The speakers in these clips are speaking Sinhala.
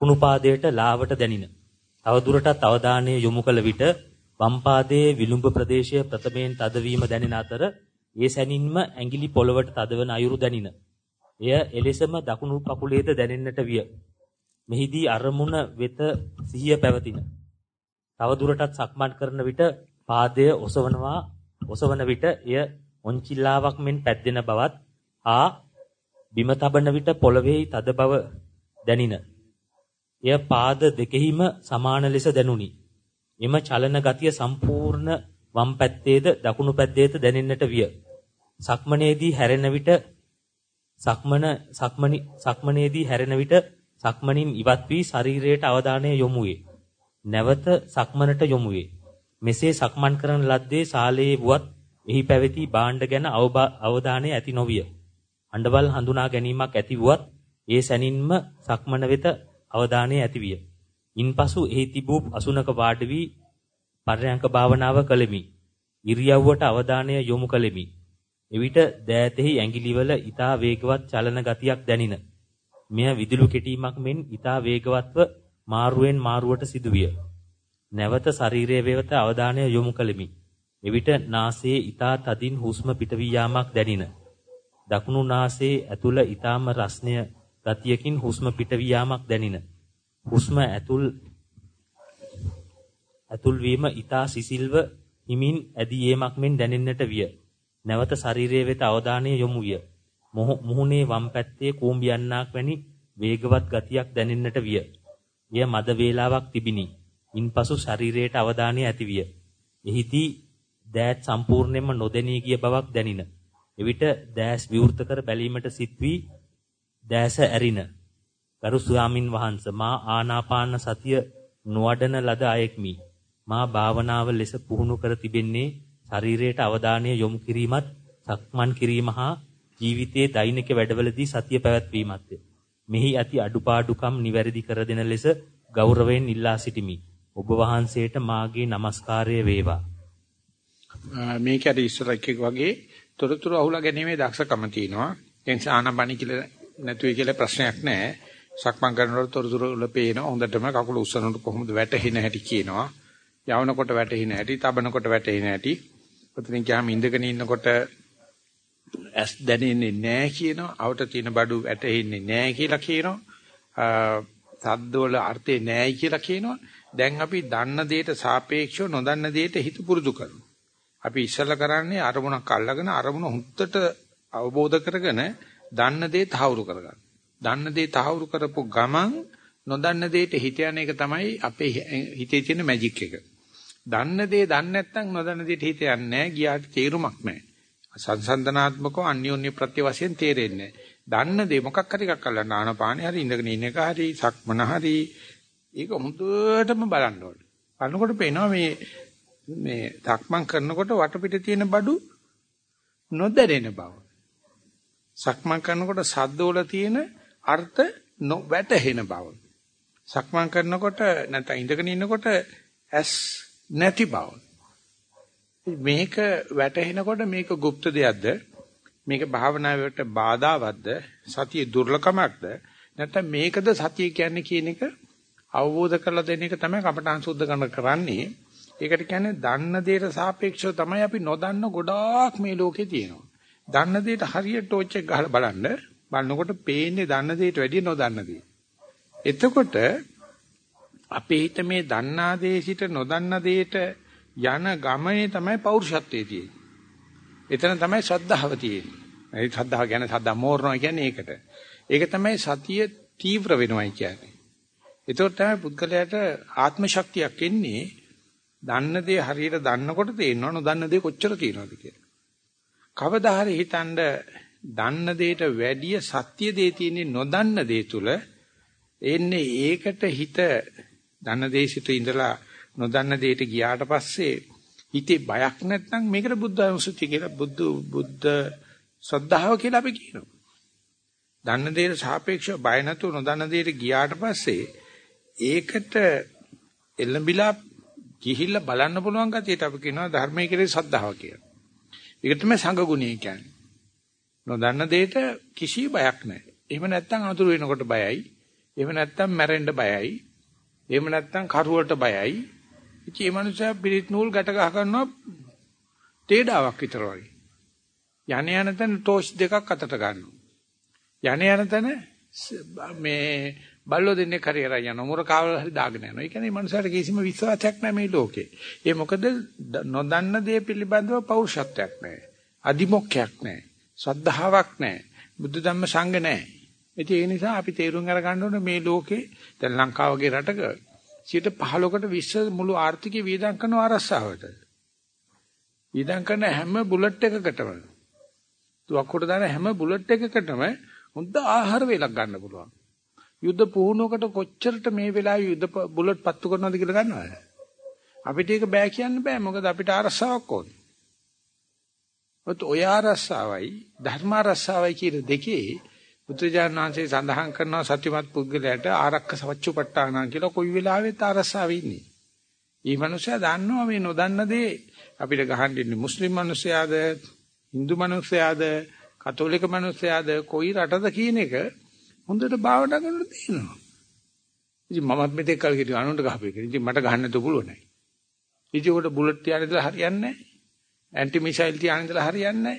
කුණු පාදයට ලාවට දැනින. තවදුරටත් අවධානය යොමු කළ විට වම් පාදයේ විලුඹ ප්‍රදේශය ප්‍රථමයෙන් තදවීම දැනෙන අතර ඒ සැනින්ම ඇඟිලි පොළවට තදවන අයුරු දැනින. එය එලෙසම දකුණු කකුලේද දැනෙන්නට විය. මෙහිදී අරමුණ වෙත සිහිය පැවතින. තවදුරටත් සක්මන් කරන විට පාදය ඔසවනවා ඔසවන විට එය ඔන්චිල්ලාවක් මෙන් පැද්දෙන බවත් ආ බිම තබන විට පොළවේ තද බව දැනින. එය පාද දෙකෙහිම සමාන ලෙස දැනුනි. එම චලන ගතිය සම්පූර්ණ වම් පැත්තේද දකුණු පැත්තේද දැනෙන්නට විය. සක්මනේදී හැරෙන විට සක්මන සක්මනි සක්මනේදී හැරෙන විට සක්මනින් ඉවත් වී ශරීරයට අවධානය යොමු වේ. නැවත සක්මනට යොමු වේ. මෙසේ සක්මන් කරන ලද්දේ ශාලයේ වුවත් එහි පැවති භාණ්ඩ ගැන අවධානය ඇති නොවිය. අඬවල් හඳුනා ගැනීමක් ඇති වුවත් ඒ සැනින්ම සක්මන වෙත අවධානය ඇති විය. ඉන්පසු එහි තිබූ අසුනක වාඩි වී පර්යංක භාවනාව කළෙමි. ඉරියව්වට අවධානය යොමු කළෙමි. එවිට දෑතෙහි ඇඟිලිවල ඊතා වේගවත් චලන ගතියක් දැනින. මෙය විදුලු කෙටීමක් මෙන් ඊතා වේගවත්ව මාරුවෙන් මාරුවට සිදුවිය. නැවත ශරීරයේ වේවත අවධානය යොමු කළෙමි. එවිට නාසයේ ඊතා තදින් හුස්ම පිටවී යාමක් දැනින. දකුණු නාසයේ ඇතුළ ඊතාම රස්නය ගතියකින් හුස්ම පිටවී යාමක් දැනින. හුස්ම ඇතුල් ඇතුල් වීම ඊතා සිසිල්ව හිමින් ඇදීීමක් මෙන් දැනෙන්නට විය. නැවත ශරීරයේ වෙත අවධානය යොමු විය. මුහුණේ වම් පැත්තේ කූඹියන්නක් වැනි වේගවත් ගතියක් දැනෙන්නට විය. එය මද වේලාවක් තිබිනි. ඉන්පසු ශරීරයට අවධානය ඇති විය. එහිදී දෑත් සම්පූර්ණයෙන්ම නොදැනී ගිය බවක් දැනින. එවිට දෑස් විවෘත කර බැලීමට සිත් වී දෑස ඇරින. ගරු ස්වාමින් වහන්සේ මා ආනාපාන සතිය නොවඩන ලද අයෙක්මි. මා භාවනාව ලෙස පුහුණු කර තිබෙන්නේ ශරීරයට අවධානය යොමු කිරීමත් සක්මන් කිරීම හා ජීවිතයේ දෛනික වැඩවලදී සතිය පැවැත්වීමත්ය. මෙහි ඇති අඩුපාඩුකම් නිවැරදි කර දෙන ලෙස ගෞරවයෙන් ඉල්ලා සිටිමි. ඔබ වහන්සේට මාගේ নমස්කාරය වේවා. මේකට ඉස්සර එකක් වගේ තොරතුරු අහුලා ගැනීමේ දක්ෂකම තියෙනවා. ඒ නිසා ආනපනි කියලා නැතුයි කියලා ප්‍රශ්නයක් නැහැ. සක්මන් කරනකොට තොරතුරු වල පේන හොඳටම කකුල උස්සනකොට කොහොමද වැටෙහින හැටි කියනවා. යවනකොට වැටෙහින හැටි, තබනකොට වැටෙහින හැටි. ඔතනින් ගියාම ඉඳගෙන ඉන්නකොට ඇස් දැනෙන්නේ නැහැ කියනවා. අවට තියෙන බඩු වැටෙන්නේ නැහැ කියලා කියනවා. සද්දවල අර්ථේ නැහැයි කියලා කියනවා. දැන් අපි දන්න දෙයට සාපේක්ෂව නොදන්න දෙයට හිත පුරුදු කරනවා. අපි ඉස්සෙල්ලා කරන්නේ අරමුණක් අල්ලගෙන අරමුණ හුත්තට අවබෝධ කරගෙන දන්න දේ තහවුරු කරගන්න. දන්න දේ තහවුරු කරපු ගමන් නොදන්න දෙයට හිත යන එක තමයි අපේ හිතේ තියෙන මැජික් එක. දන්න දේ දන්නේ නැත්නම් නොදන්න දෙයට හිත යන්නේ නැහැ. ගියාට තේරුමක් නැහැ. සංසන්දනාත්මකව අන්‍යෝන්‍ය ප්‍රත්‍ය වශයෙන් තේරෙන්නේ දන්න දේ මොකක් හරි එකක් අල්ලන්න ආනපානේ හරි ඉඳගෙන ඉන්න එක හරි සක්මන හරි ඒක හොඳටම බලන්න ඕනේ. බලනකොට පේනවා මේ මේ සක්මන් කරනකොට වටපිට තියෙන බඩු නොදැනෙන බව. සක්මන් කරනකොට සද්දවල තියෙන අර්ථ නොවැටහෙන බව. සක්මන් කරනකොට නැත්නම් ඉඳගෙන ඉන්නකොට ඇස් නැති බව. මේක වැටහෙනකොට මේක গুপ্ত දෙයක්ද? මේක භාවනාවට බාධාවත්ද? සතිය දුර්ලකමක්ද? නැත්නම් මේකද සතිය කියන්නේ කියන එක අවබෝධ කරලා දෙන එක තමයි කපටාන් සුද්ධ කරන කරන්නේ. ඒකට කියන්නේ දන්න දෙයට සාපේක්ෂව තමයි අපි නොදන්න ගොඩාක් මේ ලෝකේ තියෙනවා. දන්න දෙයට හරියට ටෝච් එක ගහලා බලන්න බලනකොට පේන්නේ දන්න දෙයට වැඩිය නොදන්න දේ. එතකොට අපේ හිත මේ දන්නා දේ සිට නොදන්න දෙයට යන ගමනේ තමයි පෞරුෂත්වයේ තියෙන්නේ. එතන තමයි ශ්‍රද්ධාව තියෙන්නේ. ඒ ශ්‍රද්ධාව කියන්නේ සද්දා මෝරනවා කියන්නේ ඒකට. ඒක තමයි සතිය තීව්‍ර වෙනවයි කියන්නේ. ඒතකොට තමයි පුද්ගලයාට ආත්ම ශක්තියක් එන්නේ දන්න දේ හරියට දන්නකොට තේරෙනවා නොදන්න දේ කොච්චර තියෙනවද කියලා. කවදා හරි හිතනද දන්න දෙයට වැඩිය සත්‍ය දේ තියෙන්නේ නොදන්න දේ තුල එන්නේ ඒකට හිත දන්න දේ සිට ඉඳලා නොදන්න දෙයට ගියාට පස්සේ හිතේ බයක් නැත්නම් මේකට බුද්ධ අනුසුති කියලා බුද්ධ බුද්ධ ශ්‍රද්ධාව කියලා අපි කියනවා. දන්න දෙයට සාපේක්ෂව බය නැතුව නොදන්න දෙයට ගියාට පස්සේ ඒකට එළඹිලා ගිහිල්ලා බලන්න පුළුවන් ගතියට අපි කියනවා ධර්මයේ කෙරේ සද්ධාව කියලා. ඒක තමයි සංඝ ගුණය කියන්නේ. නොදන්න දෙයට කිසි බයක් නැහැ. එහෙම නැත්නම් අතුරු වෙනකොට බයයි. එහෙම නැත්නම් මැරෙන්න බයයි. එහෙම නැත්නම් කරුවලට බයයි. ඉතින් මේ මනුස්සයා පිරිත් නූල් ගැට ගහ ගන්නවා තේඩාවක් විතර වගේ. යණ යන තැන ටෝච් දෙකක් අතට ගන්නවා. යණ යන තැන මේ බල්ලෝ දෙන්නේ කරේරා යන මොර කාවල හරි දාගෙන යනවා. ඒ කියන්නේ මනුස්සයාට කිසිම විශ්වාසයක් නැහැ මේ ලෝකේ. ඒ මොකද නොදන්න දේ පිළිබඳව පෞරුෂත්වයක් නැහැ. අදිමොක්කයක් නැහැ. ශ්‍රද්ධාවක් නැහැ. බුද්ධ ධම්ම සංඝ නැහැ. ඒ නිසා අපි තේරුම් අරගන්න ඕනේ මේ ලෝකේ දැන් ලංකාව වගේ රටක 15කට විශ්ව මුළු ආර්ථිකය වියදම් කරන ආරස්සාවට. වියදම් කරන හැම බුලට් එකකටම තුවක්කුට දාන හැම බුලට් එකකටම හොඳ ආහාර වේලක් ගන්න පුළුවන්. යුද්ධ පුහුණුවකට කොච්චරට මේ වෙලාවේ යුද්ධ බුලට් පත්තු කරනවද කියලා දන්නවද? අපිට ඒක බෑ කියන්න බෑ මොකද අපිට ආරස්සාවක් ඕනේ. ඔත් ඔය ආරස්සාවයි ධර්ම ආරස්සාවයි කියන දෙකේ බුදුජානක වහන්සේ සඳහන් කරනවා සත්‍යමත් පුද්ගලයාට ආරක්ක සවච්චුපට්ඨාන කියලා කොයි වෙලාවෙත් ආරස්සාවේ ඉන්නේ. ඊ මනුස්සයා දන්නවා මේ නොදන්න දේ අපිට ගහන්න ඉන්නේ මුස්ලිම් මනුස්සයාද, Hindu මනුස්සයාද, කතෝලික මනුස්සයාද කොයි රටද කියන එක හොඳට භාවනා කරනකොට තේරෙනවා. ඉතින් මමත් මෙතෙක් කල් හිටිය අනුන්ට ගහපේ කියලා. ඉතින් මට ගහන්න તો පුළුවන් නෑ. ඉතින් උකට බුලට් තියාගෙන ඉඳලා හරියන්නේ නෑ. ඇන්ටි මිසයිල් තියාගෙන ඉඳලා හරියන්නේ නෑ.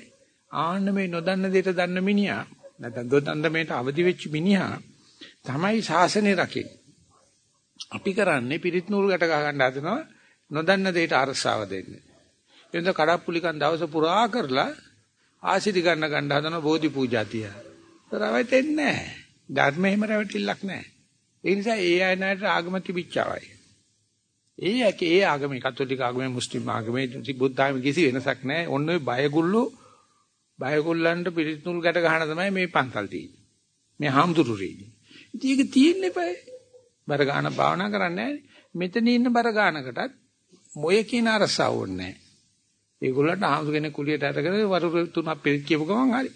ආන්න මේ නොදන්න දෙයට දන්න මිනිහා නැත්නම් දොතන්දමේට අවදි වෙච්ච මිනිහා තමයි ශාසනය රකින්නේ. අපි කරන්නේ පිරිත් නූල් ගැට ගහ ගන්න හදනවා නොදන්න දෙයට අරසාව දෙන්න. එතන කඩප්පුලිකන් දවස පුරා කරලා ආශිර්වාද ගන්න ගන්න හදන බෝධි පූජා තියා. රවටෙන්නේ නැහැ. ධර්ම එහෙම රැවටිල්ලක් නැහැ. ඒ නිසා ඒ අයනට ආගම තිබිච්චවයි. ඒ යකේ ඒ ආගමේ කතෝලික ආගමේ මුස්ලිම් ආගමේ බුද්ධ ආගමේ කිසි වෙනසක් නැහැ. ඔන්න ඔය බයගුල්ලෝ බයගොල්ලන්ට පිරිත් නූල් ගැට ගන්න තමයි මේ පන්සල් තියෙන්නේ. මේ හාමුදුරුවෝ ඉතින් ඒක තියෙන්නේ බය. බර ගන්න භාවනා කරන්නේ මෙතන ඉන්න බර ගන්නකටත් මොය කියන අරසාව ඕනේ නැහැ. ඒගොල්ලන්ට හාමුදුර කෙනෙක් කුලියට අරගෙන වරු තුනක් පිරිත් කියපු ගමන් හරි.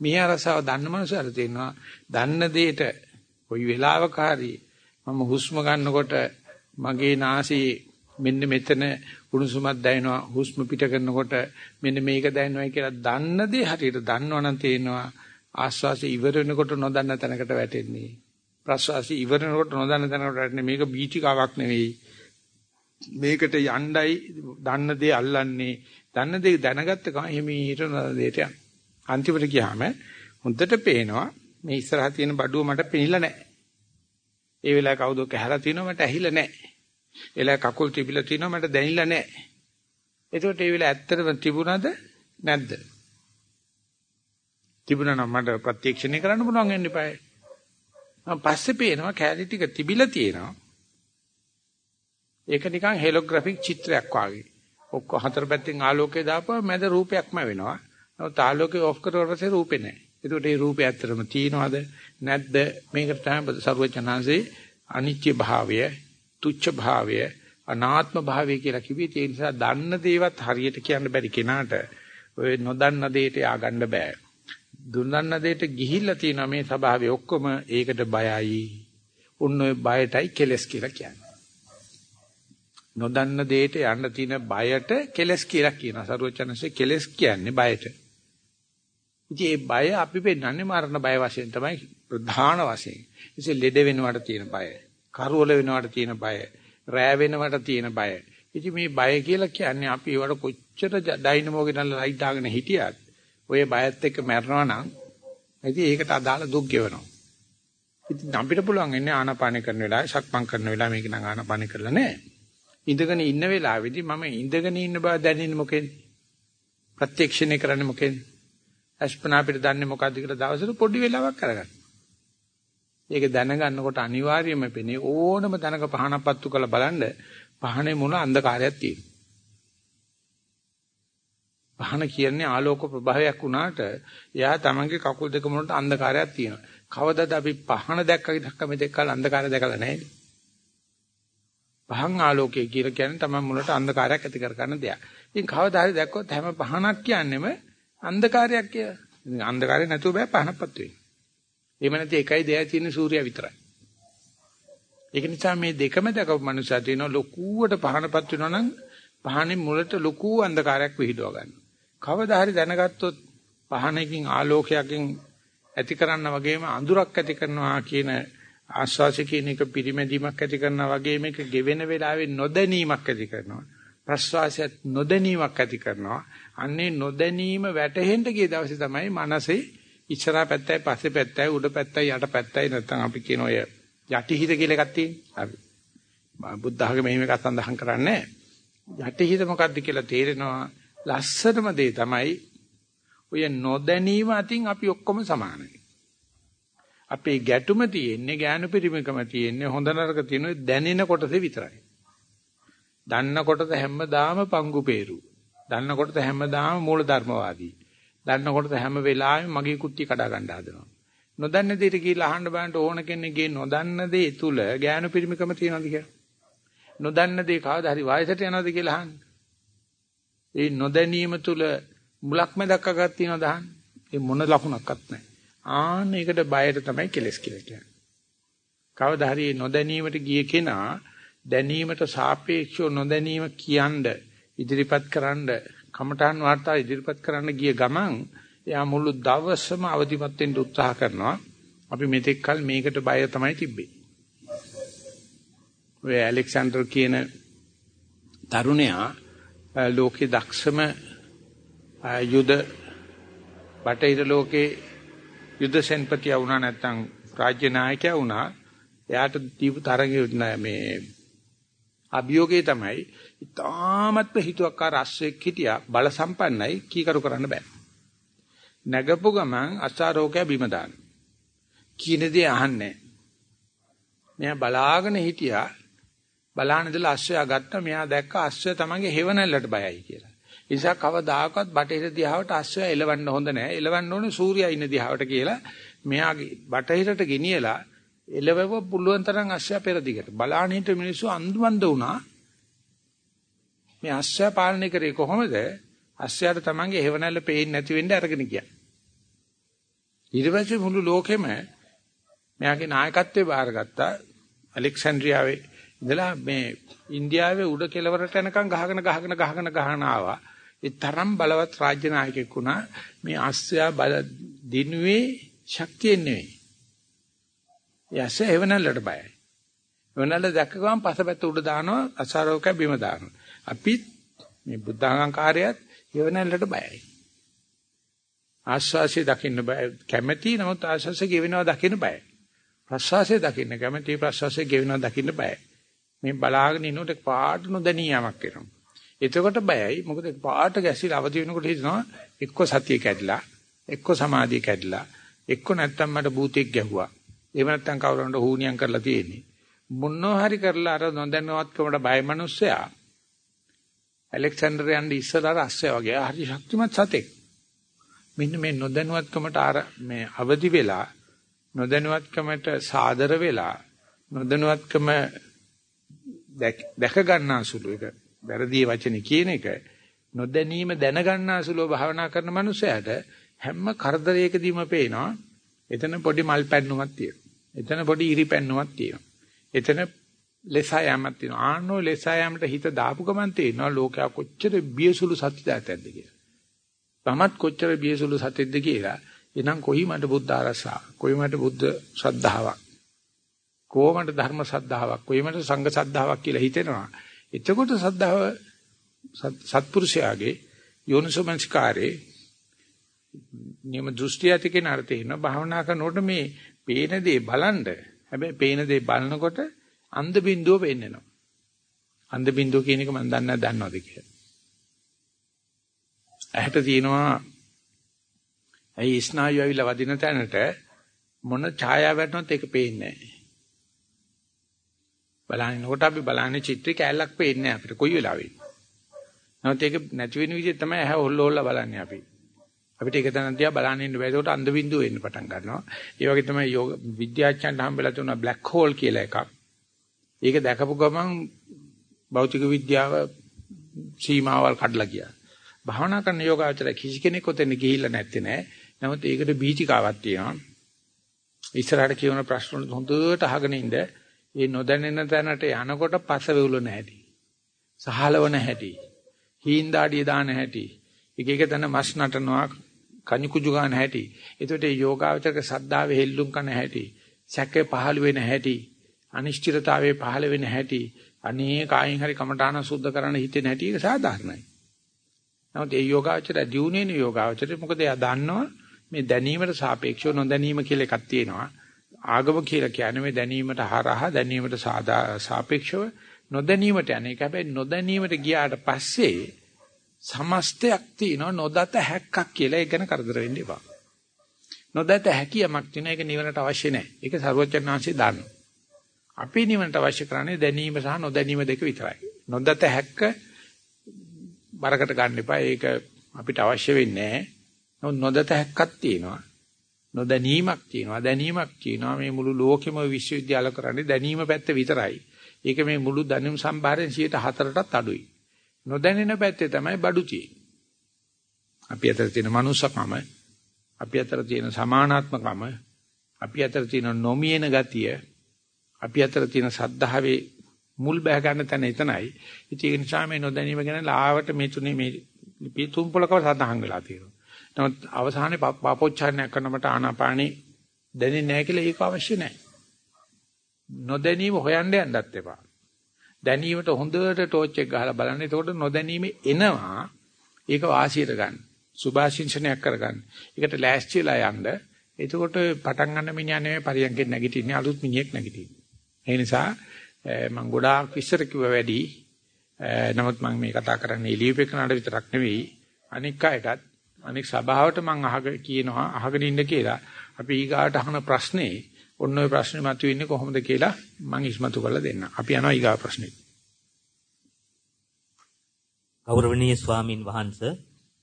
මේ අරසාව දන්න මනුස්සයර තියෙනවා. දන්න දෙයට කොයි වෙලාවක හරි මම හුස්ම ගන්නකොට මගේ නාසයේ මෙන්න මෙතන උණුසුමක් දැනෙනවා. හුස්ම පිට කරනකොට මෙන්න මේක දැනෙනවා කියලා දන්න දේ හරියට දන්නවනම් තේනවා ආස්වාසය ඉවර වෙනකොට නොදන්න තැනකට වැටෙන්නේ. ප්‍රස්වාසය ඉවර වෙනකොට නොදන්න තැනකට වැටෙන්නේ. මේක බීචිකාවක් නෙවෙයි. මේකට යණ්ඩයි දන්න දේ අල්ලන්නේ. දන්න දේ දැනගත්ත ගමන් එහිමීට නොදන්න දෙයට යන අන්තිමට ගියාම හොඳට පේනවා මේ ඉස්සරහ තියෙන බඩුව මට පෙනිලා නැහැ ඒ වෙලාවේ කවුද කැහලා තිනව මට ඇහිලා නැහැ එලා කකුල් තිබිලා තිනවා මට දැනෙලා නැහැ. එතකොට ඒ වෙලාව ඇත්තටම තිබුණාද නැද්ද? තිබුණා නම් මට ප්‍රත්‍යක්ෂණය කරන්න පුළුවන් වෙන්න එපායි. මම පස්සේ පේනවා කැලි ටික තිබිලා තියෙනවා. ඒක නිකන් හෙලෝග්‍රැෆික් චිත්‍රයක් වගේ. ඔක්කො හතර පැත්තෙන් ආලෝකය දාපුවා මැද රූපයක්ම වෙනවා. නමුත් ආලෝකය ඔෆ් කරලා පස්සේ රූපේ නැහැ. එතකොට මේ රූපය ඇත්තටම තියෙනවද නැද්ද? මේකට තමයි සරුවචනාංශේ අනිත්‍ය භාවය තුච්ඡ භාවය අනාත්ම භාවය කියලා කිව්වේ ඒ නිසා දන්න දේවත් හරියට කියන්න බැරි කෙනාට ඔය නොදන්න දෙයට ය아가න්න බෑ. දුන්නන්න දෙයට ගිහිල්ලා තියෙන මේ ස්වභාවය ඔක්කොම ඒකට බයයි. උන් ඔය බයටයි කෙලස් කියලා කියන්නේ. නොදන්න දෙයට යන්න තියෙන බයට කෙලස් කියලා කියනවා. සරුවචනසේ කෙලස් කියන්නේ බයට. ඉතින් මේ බය අපි පෙන්නන්නේ මරණ බය වශයෙන් තමයි ප්‍රධාන වශයෙන්. ඉතින් ලෙඩ වෙනවට තියෙන බය. කරවල වෙනවට තියෙන බය, රෑ වෙනවට තියෙන බය. ඉතින් මේ බය කියලා කියන්නේ අපි ඒවට කොච්චර ඩයිනමෝ ගෙනල්ලා ලයිට් දාගෙන හිටියත් ඔය බයත් එක්ක මැරෙනවා නම් ඉතින් ඒකට අදාළ දුක් ගෙවනවා. ඉතින් අපිට පුළුවන් ඉන්නේ ආනාපාන කරන වෙලාවේ, සක්මන් කරන වෙලාවේ මේක නම් ආනාපාන කරලා නැහැ. ඉඳගෙන ඉන්න වෙලාවේදී මම ඉඳගෙන ඉන්න බව දැනෙන්නේ මොකෙන්ද? ප්‍රත්‍යක්ෂණය කරන්නේ මොකෙන්ද? අස්පනා අපිට දන්නේ මොකද්ද කියලා දවසට පොඩි වෙලාවක් කරගන්න. ඒක දැනගන්නකොට අනිවාර්යයෙන්ම පෙනේ ඕනම තැනක පහනක් පත්තු කරලා බලන්න පහනේ මොන අන්ධකාරයක් තියෙනවා. පහන කියන්නේ ආලෝක ප්‍රභාවයක් වුණාට එයා තමන්ගේ කකුල් දෙක මොනට අන්ධකාරයක් තියෙනවා. කවදාද අපි පහන දැක්කද දැක්ක මෙතෙක් කල අන්ධකාරය දැකලා නැහැ. පහන් ආලෝකය කියලා කියන්නේ තමයි මුලට අන්ධකාරයක් ඇති කර ගන්න දෙයක්. ඉතින් කවදා හරි දැක්කොත් හැම පහනක් කියන්නේම අන්ධකාරයක් කියලා. ඉතින් අන්ධකාරය නැතුව බෑ පහනක්පත් වෙන්න. එහෙම නැති එකයි දෙයයි තියෙන සූර්යයා විතරයි. ඒක නිසා මේ දෙකම දැකපු මනුස්සයා තියෙන ලොකුවට පහනපත් වෙනවා නම් පහනේ මුලට ලොකු අන්ධකාරයක් විහිදුව ගන්නවා. කවදා හරි දැනගත්තොත් පහනකින් ආලෝකයකින් ඇති කරන්න වගේම අඳුරක් ඇති කරනවා කියන ආස්වාසි කියන එක පිරිමැදීමක් ඇති කරනවා වගේ මේක ගෙවෙන වෙලාවේ නොදැනීමක් ඇති කරනවා. ප්‍රස්වාසයත් නොදැනීමක් ඇති කරනවා. අන්නේ නොදැනීම වැටහෙන්න ගිය දවසේ තමයි මනසේ ඉස්සරහා පැත්තයි පස්සේ පැත්තයි උඩ පැත්තයි යට පැත්තයි නැත්නම් අපි කියන ඔය යටිහිත කියලා එකක් තියෙනවා. හරි. බුද්ධ ධර්මයේ මෙහෙම එකක් සඳහන් කරන්නේ යටිහිත මොකද්ද කියලා තේරෙනවා. ලස්සනම දේ තමයි ඔය නොදැනීම අතින් අපි ඔක්කොම සමානයි. අපේ ගැටුම තියෙන්නේ ඥාන පරිමකම තියෙන්නේ හොඳ නරක තියෙන්නේ දැනෙන කොටසේ විතරයි. දන්න කොටස හැමදාම පංගු peeru. දන්න කොටස හැමදාම මූල ධර්මවාදී. දන්න කොටස හැම වෙලාවෙම මගේ කුට්ටිය කඩා ගන්න හදනවා. නොදන්න දෙයට කියලා අහන්න බලන්න ඕන කෙනෙක්ගේ නොදන්න දේ තුල ඥාන පරිමකම තියෙනවද කියලා. නොදන්න දේ කවදා හරි වයසට යනවද කියලා අහන්න. ඒ නොදැනීම තුල මුලක් මැදක් අගක් තියෙනවද අහන්න. ඒ මොන ලකුණක්වත් නැහැ. ආන්න ඒකට බයට තමයි කෙලස් කියලා කියන්නේ. කවදා හරි නොදැනීමට ගිය කෙනා දැනීමට සාපේක්ෂව නොදැනීම කියන්න ඉදිරිපත් කරන්න කමඨාන් වාර්තා ඉදිරිපත් කරන්න ගිය ගමන් එයා මුළු දවසම අවදිමත් වෙන්න උත්සාහ කරනවා. අපි මෙතෙක් කල මේකට බය තමයි තිබ්බේ. ඔය ඇලෙක්සැන්ඩර් කියන තරුණයා ලෝකේ දක්ෂම යුද බටහිර ලෝකේ යුද සෙන්පතිය වුණා නැත්නම් රාජ්‍ය නායකයා වුණා. එයාට දීපු තරගේ මේ අභියෝගය තමයි ඉතාමත්ම හිතුවක්කාර අස්සෙක් හිටියා බල සම්පන්නයි කීකරු කරන්න බෑ. නැගපු ගමන් අසාරෝගය බිම දාන. කීන දේ අහන්නේ. මෙයා බලාගෙන හිටියා බලාන ඉඳලා අස්සයා ගත්තා මෙයා දැක්ක අස්සය තමන්ගේ හේවණල්ලට බයයි කියලා. ඒ නිසා කවදාකවත් බටහිර දිහාවට අස්සය එලවන්න හොඳ නැහැ. එලවන්න ඕනේ සූර්යයා ඉන්න දිහාවට කියලා මෙයාගේ බටහිරට ගෙනියලා එලවව පුළුවන් තරම් අස්සය පෙරදිගට. බලාන හිට මිනිස්සු අන්දුමන්ද වුණා. මේ අස්සය පාලනය කරේ කොහොමද? අස්සයට තමන්ගේ හේවණල්ල පේන්නේ නැති වෙන්න අරගෙන ගියා. ඊට පස්සේ මුළු ලෝකෙම මෙයාගේ නායකත්වයේ බාරගත්තා ඇලෙක්සැන්ඩ්‍රියාවේ ඉඳලා මේ ඉන්දියාවේ උඩ කෙළවරට යනකම් ගහගෙන ගහගෙන ගහගෙන ගහන ආවා. ඒ තරම් බලවත් රාජ්‍ය නායකයෙක් වුණා. මේ ආස්‍යා බල දිනුවේ ශක්තියෙන් නෙවෙයි. යස එවනල්ලට බයයි. එවනල්ල දැක්ක ගමන් පසපැත්ත උඩ දානවා අසාරෝක බිම දානවා. අපිත් මේ බුද්ධාංගකාරයත් එවනල්ලට බයයි. ආස්වාසිය දකින්න බය කැමැති නමුත් ආස්වාසිය ගෙවෙනවා දකින්න බයයි. ප්‍රසවාසය දකින්න කැමැති ප්‍රසවාසය ගෙවෙනවා දකින්න බයයි. මේ බලාගෙන ඉන්නකොට පාට නොදැනියාමක් එනවා. එතකොට බයයි. මොකද පාට ගැසිලා අවදි වෙනකොට හිතනවා එක්ක සතිය කැඩිලා, එක්ක සමාධිය කැඩිලා, එක්ක නැත්තම් මට භූතෙක් ගැහුවා. එහෙම නැත්තම් කවුරුන්ට හුනියම් කරලා තියෙන්නේ. මොනවා හරි කරලා අර නොදැනුවත්කමට බය මිනිස්සයා ඇලෙක්සැන්ඩර් යන්නේ ඉස්සරහ අස්සය වගේ හරි ශක්තිමත් සතෙක්. මෙන්න මේ නොදැනුවත්කමට අර මේ අවදි වෙලා නොදැනුවත්කමට සාදර වෙලා නොදැනුවත්කම දැක ගන්නාසුළු එක වැරදි වචනේ කියන එක නොදැනීම දැන ගන්නාසුළුව භාවනා කරන මනුස්සයාට හැම කරදරයකදීම පේනවා එතන පොඩි මල් පැන්නුමක් තියෙනවා. එතන පොඩි ඉරි පැන්නුමක් තියෙනවා. එතන ලෙසා යෑමක් තියෙනවා. ආනෝ ලෙසා යෑමට හිත දාපු ගමන් තේනවා ලෝකයා කොච්චර බියසුළු සත්‍යයක්ද කියලා. තමත් කොච්චර බියසුළු සත්‍යද කියලා. එනම් කොහි මට බුද්ධ ආරසා කොහි මට බුද්ධ ශ්‍රද්ධාවක්? කොහොමද ධර්ම සද්ධාාවක් කොහොමද සංඝ සද්ධාාවක් කියලා හිතෙනවා. එතකොට සද්ධාව සත්පුරුෂයාගේ යෝනිසෝමනස්කාරේ නියම දෘෂ්ටි ඇති කෙනාට තේරෙනවා භාවනා කරනකොට මේ පේන දේ බලන්න හැබැයි පේන දේ බලනකොට අන්ධ බින්දුව පෙන්නනවා. අන්ධ බින්දුව කියන එක මම දන්නේ දන්නවද කියලා. ඇහැට තියෙනවා ඇයි ස්නායු ඇවිල්ලා වදින තැනට මොන ඡායාවක් වැටුණත් ඒක පේන්නේ නැහැ. බලනකොට අපි බලන්නේ චිත්‍රේ කැලලක් පේන්නේ අපිට කොයි වෙලාවෙත්. නමුත් ඒක නැති වෙන විදිහ තමයි ඇහැ හොල්ල හොල්ල බලන්නේ අපි. අපිට ඒක තැන දිහා බලන්න ඉන්න බෑ. ඒකට අන්ධ බින්දුව එන්න පටන් ගන්නවා. ඒ වගේ තමයි යෝග විද්‍යාඥයන්ට හම්බෙලා තියෙන බ්ලැක් හෝල් කියලා එකක්. ඒක දැකපු ගමන් භෞතික විද්‍යාව සීමාවල් කඩලා ගියා. භාවනා කරන යෝගාචර කිසි කෙනෙක් ඔතෙන් ගිහිල්ලා නැත්තේ නෑ. නමුත් ඒකට බීජිකාවක් තියෙනවා. ඉස්සරහට කියවන ප්‍රශ්න හොඳට අහගෙන ඉඳ ඒ නොදැනෙන තැනට යනකොට පස වෙවුලන හැටි. සහලවන හැටි. හීන්දාඩිය දාන හැටි. එක එක තැන මස් නටනවා, කණි කුජු ගන්න හැටි. එතකොට මේ යෝගාවචරක සද්දාවේ හෙල්ලුම් කරන හැටි, සැකේ පහළ වෙන හැටි, අනිශ්චිතතාවයේ පහළ වෙන හැටි, අනේ කායින් හරි කමඨාන සුද්ධ කරන්න හිතෙන හැටි ඒක සාධාරණයි. නමුත් මේ යෝගාවචරය දියුණේන යෝගාවචරය මොකද එයා දන්නවා මේ දැනීමට සාපේක්ෂව නොදැනීම කියලා එකක් තියෙනවා. ආගම කියලා කියන්නේ මේ දැනීමට හරහා දැනීමට සාපේක්ෂව නොදැනීමට යන එක. හැබැයි නොදැනීමට ගියාට පස්සේ සමස්තයක් තියෙනවා නොදත හැක්කක් කියලා ඒක ගැන කරදර වෙන්න එපා. නොදත හැකියමක් තියෙන එක නිවනට අවශ්‍ය නැහැ. ඒක සරුවචනාංශේ දානවා. අපි නිවනට අවශ්‍ය කරන්නේ දැනීම සහ නොදැනීම දෙක විතරයි. නොදත හැක්ක බරකට ගන්න එපා. ඒක අපිට අවශ්‍ය වෙන්නේ නැහැ. නොදත හැක්කක් තියෙනවා. නොදැනීමක් තියෙනවා. දැනීමක් තියෙනවා. මේ මුළු ලෝකෙම විශ්වවිද්‍යාල කරන්නේ දැනීම පැත්ත විතරයි. ඒක මේ මුළු දැනුම් සම්භාරයෙන් 104ටත් අඩුයි. නොදැනෙන පැත්තේ තමයි බඩු තියෙන්නේ. අපි අතර තියෙන මනුස්සකම, අපි අතර තියෙන සමානාත්මකම, අපි අතර තියෙන නොමියෙන ගතිය, අපි අතර තියෙන සද්ධාවේ මුල් බෑ ගන්න තැන එතනයි. ඉතින් ඒ නිසා මේ නොදැනීම ගැන ලාවට මේ තුනේ මේ ලිපි තුන් පොලකව සඳහන් වෙලා තියෙනවා. නමුත් අවසානයේ පාපොච්චාරණයක් කරනකොට ආනාපානේ දැනෙන්නේ නැහැ කියලා ඒක අවශ්‍ය නැහැ. නොදැනීම හොයන්න යන්නත් එපා. දැනීමට හොඳට ටෝච් එක ගහලා බලන්න. එතකොට නොදැනීම එනවා. ඒක වාසියට ගන්න. සුභාශිංසනයක් කරගන්න. ඒකට ලෑස්තිලා යන්න. එතකොට පටන් ගන්න මිනිහා නෙමෙයි පරියන්කෙන් නැගිටින්නේ අලුත් මිනිහෙක් නැගිටින්නේ. ඒ නිසා මම ගොඩාක් විස්තර කිව්ව වැඩි. නමුත් මම මේ කතා කරන්නේ එළියපෙකනට විතරක් නෙවෙයි අනික් අයටත් අනික් සභාවට මම අහගෙන කියනවා අහගෙන ඉන්න කියලා. අපි ඊගාට අහන ප්‍රශ්නේ ඔන්න ඔය ප්‍රශ්නේ මතුවෙන්නේ කොහොමද කියලා මම ඉස්මතු කරලා දෙන්න. අපි යනවා ඊගා ප්‍රශ්නෙට. ගෞරවනීය ස්වාමින් වහන්සේ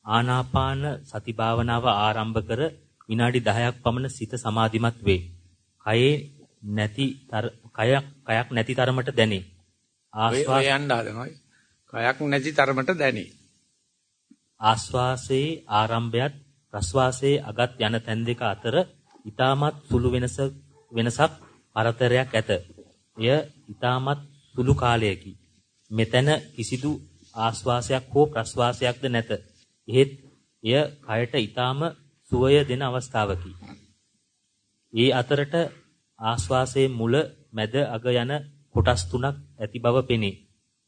ආනාපාන සති භාවනාව ආරම්භ කර විනාඩි 10ක් පමණ සිත සමාධිමත් වේ. කයේ නැති කයක් කයක් නැති තරමට දැනේ. ආස්වාද යන්න හදනවා. කයක් නැති තරමට දැනේ. ආස්වාසේ ආරම්භයත් ප්‍රස්වාසයේ අගත් යන තැන් දෙක අතර ඊටමත් සුළු වෙනස වෙනසක් පරතරයක් ඇත. එය ඊටමත් සුළු කාලයකි. මෙතන කිසිදු ආස්වාසයක් හෝ ප්‍රස්වාසයක්ද නැත. එහෙත් එය කයට ඊටම සුවය දෙන අවස්ථාවකි. ඒ අතරට ආස්වාසයේ මුල මැද අග යන කොටස් තුනක් ඇති බව පෙනේ.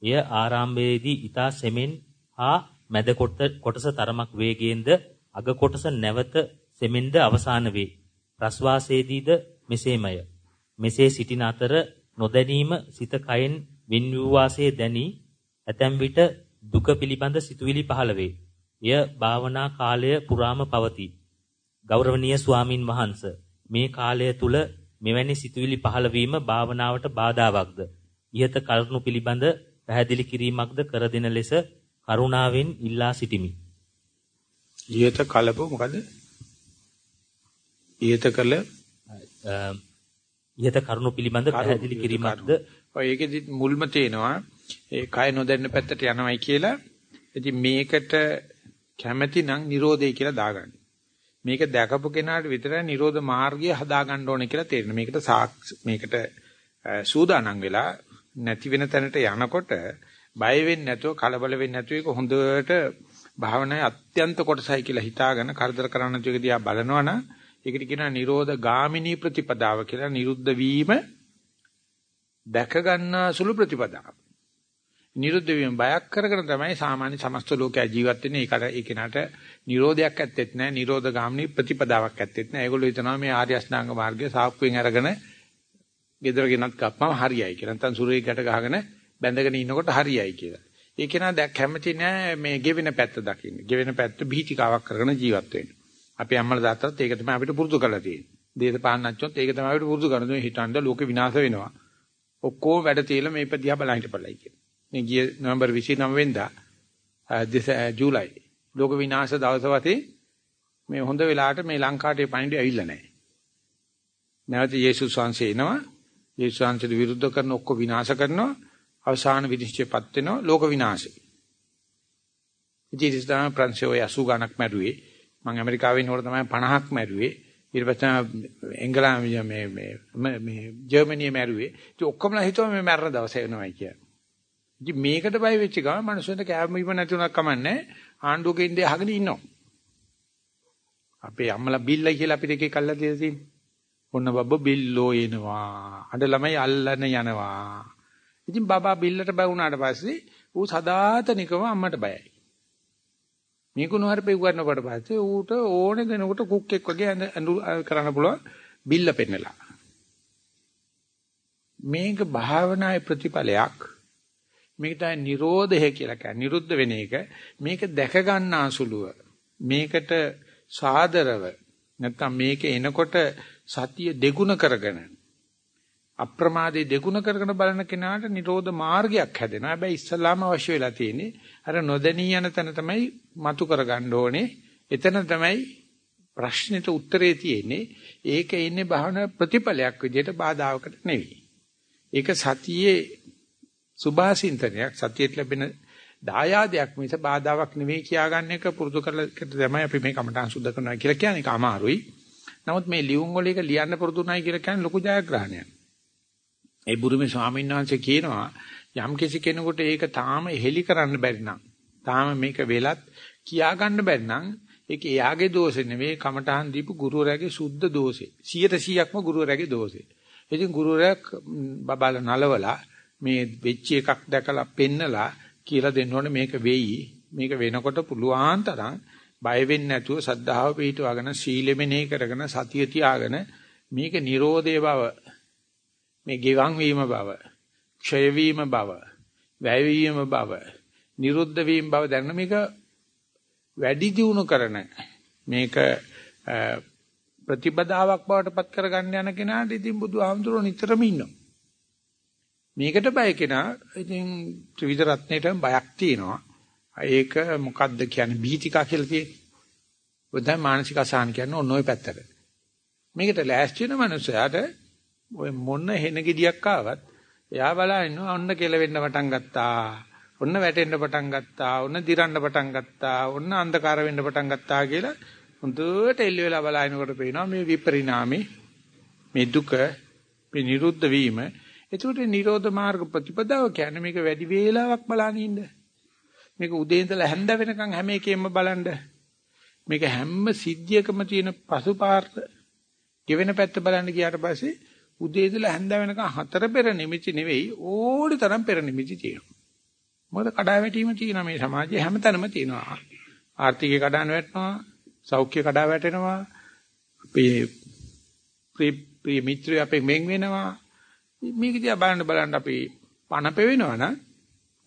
එය ආරම්භයේදී ඊතා සෙමෙන් හා මැද කොටස තරමක් වේගයෙන්ද අග කොටස නැවත සෙමෙන්ද අවසාන වේ. ප්‍රස්වාසයේදීද මෙසේමය. මෙසේ සිටින අතර නොදැනීම සිත කයෙන් වෙන් වූ වාසේ දැනි ඇතැම් විට දුක පිළිබඳ සිතුවිලි පහළ වේ. එය භාවනා කාලය පුරාම පවතී. ගෞරවනීය ස්වාමින් වහන්සේ මේ කාලය තුල මෙවැනි සිතුවිලි පහළ වීම භාවනාවට බාධාවත්ද? ইহත කරුණු පිළිබඳ පැහැදිලි කිරීමක්ද කර දෙන ලෙස කරුණාවෙන් ඉල්ලා සිටිමි. ඊයත කලප මොකද? ඊයත කළ ඉහත කරුණු පිළිබඳ පැහැදිලි කිරීමක්ද ඔය ඒකෙදි මුල්ම තේනවා ඒ කය නොදැන්න පැත්තට යනවයි කියලා ඉතින් මේකට කැමැති නම් Nirodhe කියලා දාගන්න. මේක දැකපු කෙනාට විතරයි Nirodha මාර්ගය හදාගන්න ඕනේ කියලා තේරෙන. මේකට මේකට සූදානම් වෙලා නැති වෙන තැනට යනකොට බය වෙන්නේ නැතුව කලබල වෙන්නේ නැතුව ඒක හොඳට භාවනාවේ අත්‍යන්ත කොටසයි කියලා හිතාගෙන කරදර කරන්න ඒක දිහා බලනවනම් ඒකට කියනවා නිරෝධ ගාමිනී ප්‍රතිපදාව කියලා නිරුද්ධ වීම දැක ගන්නා සුළු ප්‍රතිපදාව. නිරුද්ධ වීම බයක් කරගෙන තමයි සාමාන්‍ය සමස්ත ලෝකයා ජීවත් වෙන්නේ. ඒකට ඒ කෙනාට නිරෝධයක් ඇත්තෙත් නැහැ. නිරෝධ ගාමිනී ප්‍රතිපදාවක් ඇත්තෙත් නැහැ. ඒගොල්ලෝ හිතනවා මේ ආර්ය අෂ්ටාංග මාර්ගය සාක්කුවෙන් අරගෙන ගෙදර ගෙනත් ගප්පම හරියයි කියලා. නැත්නම් සුරේ ගැට ගහගෙන බැඳගෙන ඉන්නකොට හරියයි කියලා. ඒ කෙනා දැක් කැමති නෑ මේ ගෙවෙන පැත්ත දකින්න. ගෙවෙන පැත්ත බීතිකාවක් කරගෙන ජීවත් වෙන්න. අපේ අම්මලා තාත්තත් ඒක තමයි අපිට පුරුදු කරලා තියෙන්නේ. දේශපාලනඥයොත් ඒක තමයි අපිට පුරුදු කරන්නේ. හිතන්න ලෝක විනාශ වෙනවා. ඔක්කොම වැඩ තියලා මේ ඉපදියා බලන්න හිටපළයි කියලා. මේ ගිය නොවැම්බර් 29 වෙනිදා ජූලයි ලෝක විනාශ දවස වතේ මේ හොඳ වෙලාවට මේ ලංකාවේ පණිවිඩය ඇවිල්ලා නැහැ. නැවත යේසුස් වහන්සේ එනවා. යේසුස් වහන්සේට විරුද්ධ කරන ඔක්කොම විනාශ කරනවා. අවසාන විනිශ්චයපත් වෙනවා ලෝක විනාශය. ඉතින් ඉතින් තමයි ප්‍රංශය 80 ගණක් මැරුවේ. මම ඇමරිකාවේ ඉන්නකොට තමයි 50ක් මැරුවේ. ඊට පස්සේ එංගලන්තයේ මේ මේ මේ ජර්මනියේ මැරුවේ. ඉතින් ඔක්කොමලා හිතුවා මේ මැරෙන දවස එනවායි කියලා. ඉතින් මේකට බය වෙච්ච ගමන් මිනිස්සුන්ට කෑම බීම නැති උනක් කමන්නේ ආණ්ඩුවක ඉන්නේ අහගෙන ඉන්නවා. අපේ අම්මලා බිල්ලයි කියලා අපිට එකේ කල්ලා දෙලා තියෙන්නේ. ඔන්න බබ්බ බිල්ලෝ එනවා. අඬ ළමයි අල්ලන්න යනවා. ඉතින් බබා බිල්ලට බය වුණාට පස්සේ ඌ සදාතනිකව අම්මට බයයි. මේකුණු හරි පෙව්වන්නකොට පස්සේ ඌට ඕනේ දෙනකොට කුක්ෙක් වගේ කරන්න පුළුවන් බිල්ල පෙන්නලා. මේක භාවනායේ ප්‍රතිඵලයක්. මේක තමයි Nirodha කියලා කියන්නේ. නිරුද්ධ වෙන එක. මේක දැක ගන්නාසුලුව. මේකට සාදරව නැත්තම් මේක එනකොට සතිය දෙගුණ කරගෙන අප්‍රමාදේ දෙගුණ කරගෙන බලන කෙනාට නිරෝධ මාර්ගයක් හැදෙනවා. හැබැයි ඉස්සලාම අවශ්‍ය වෙලා තියෙන්නේ අර නොදැනී යන තැන තමයි මතු කරගන්න ඕනේ. එතන තමයි ප්‍රශ්නෙට උත්තරේ තියෙන්නේ. ඒක ඉන්නේ භාවනා ප්‍රතිඵලයක් විදිහට බාධාවකට නෙවෙයි. ඒක සතියේ සුභාසින්තනයක් සතියට ලැබෙන දායාදයක් මිස බාධාවක් නෙවෙයි කියාගන්න එක පුරුදු කරලා තමයි අපි මේ කමටහන් සුද්ධ කරනවා කියලා කියන්නේ. ඒක අමාරුයි. නමුත් මේ ලියුම් වල එක ලියන්න පුරුදු නැහැ කියලා කියන්නේ ලොකු ජයග්‍රහණයක්. ඒ බුරුමේ ස්වාමීන් වහන්සේ කියනවා යම් කිසි කෙනෙකුට ඒක තාම හෙලි කරන්න බැරි නම් තාම මේක වෙලත් කියා ගන්න බැරි නම් ඒක එයාගේ දෝෂෙ නෙවෙයි කමඨහන් දීපු ගුරුවරයාගේ සුද්ධ දෝෂෙ 100%ක්ම ගුරුවරයාගේ දෝෂෙ. ඉතින් ගුරුවරයා බබාල නලවලා මේ වෙච්ච එකක් දැකලා පෙන්නලා කියලා දෙන්න ඕනේ මේක වෙයි මේක වෙනකොට පුළුවන් තරම් බය වෙන්නේ නැතුව සද්ධාව පිටවගෙන සීලෙමනේ කරගෙන සතිය තියාගෙන මේක Nirodhe බව මේ ගෙවන් වීම බව, ක්ෂය වීම බව, වැය වීම බව, නිරුද්ධ වීම බව දැනන මේක වැඩි දියුණු කරන මේක ප්‍රතිපදාවක් බවට පත් කරගන්න යන කෙනාට ඉතින් බුදුහාමුදුරුවෝ නිතරම ඉන්නවා. මේකට බය කෙනා ඉතින් ත්‍රිවිධ රත්නයට බයක් තියෙනවා. ඒක මොකද්ද කියන්නේ බීතිකා කියලා තියෙන්නේ. බුදුන් මානසික අසහන කියන්නේ ඔන්න ඔය පැත්තට. මේකට ලෑස්ති වෙන මනුස්සයාට ඔය මොන හෙන ගෙඩියක් ආවත් එයා බලා ඉන්නවා ඔන්න කෙලවෙන්න පටන් ගත්තා. ඔන්න වැටෙන්න පටන් ගත්තා. ඔන්න දිරන්න පටන් ගත්තා. ඔන්න අන්ධකාර වෙන්න පටන් ගත්තා කියලා හොඳට එල්ල වෙලා බලනකොට පේනවා මේ විපරිණාමේ මේ දුක මේ නිරුද්ධ වීම. ඒකට නිරෝධ මාර්ග ප්‍රතිපදාව කියන්නේ මේක වැඩි වේලාවක් බලන්න ඉන්න. මේක උදේ ඉඳලා හැන්ද වෙනකන් හැම එකෙම බලන්න. මේක හැම සිද්ධියකම තියෙන පසුපාර්ථ ගෙවෙන පැත්ත බලන්න ගියාට පස්සේ උදේ ඉඳලා හැන්ද වෙනකන් හතර පෙර නිමිති නෙවෙයි ඕඩි තරම් පෙර නිමිති තියෙනවා. මොකද කඩා වැටීම තියෙනවා මේ සමාජයේ හැමතැනම තියෙනවා. ආර්ථිකය කඩාන වැටෙනවා, සෞඛ්‍ය කඩා වැටෙනවා. අපේ ප්‍රිය මිත්‍රය අපේ මෙන් වෙනවා. මේක දිහා බලන්න බලන්න අපි පණ පෙවෙනවා නම්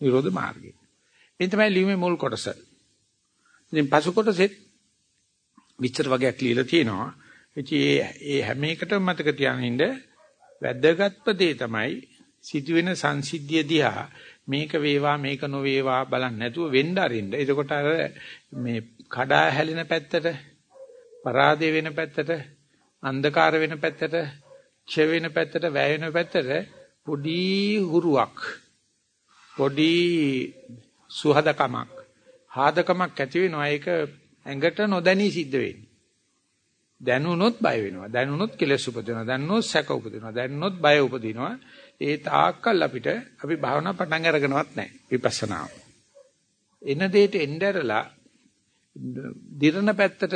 නිරෝධ මාර්ගය. මේ තමයි ලියුමේ මුල් කොටස. ඉතින් පසු කොටසෙත් විස්තර වගේක් ලියලා තියෙනවා. ඉතින් ඒ හැම එකටම මතක තියාගෙන ඉන්න වැදගත්ම දේ තමයි සිදුවෙන සංසිද්ධිය දිහා මේක වේවා මේක නොවේවා බලන්න නැතුව වෙන්න අරින්න. එතකොට අර මේ කඩා හැලෙන පැත්තට, පරාදේ වෙන පැත්තට, අන්ධකාර වෙන පැත්තට, ක්ෂය වෙන පැත්තට, වැය වෙන පැත්තට පොඩි හුරුවක්, පොඩි සුහදකමක්, හාදකමක් ඇති වෙනවා. ඒක ඇඟට නොදැනී සිද්ධ වෙන්නේ. දැනුනොත් බය වෙනවා. දැනුනොත් කෙලෙස් උපදිනවා. දැනුනොත් සැක උපදිනවා. දැනුනොත් බය උපදිනවා. ඒ තාක්කල් අපිට අපි භාවනා පටන් අරගෙනවත් නැහැ. විපස්සනා. එන දෙයට එnderලා දිරන පැත්තට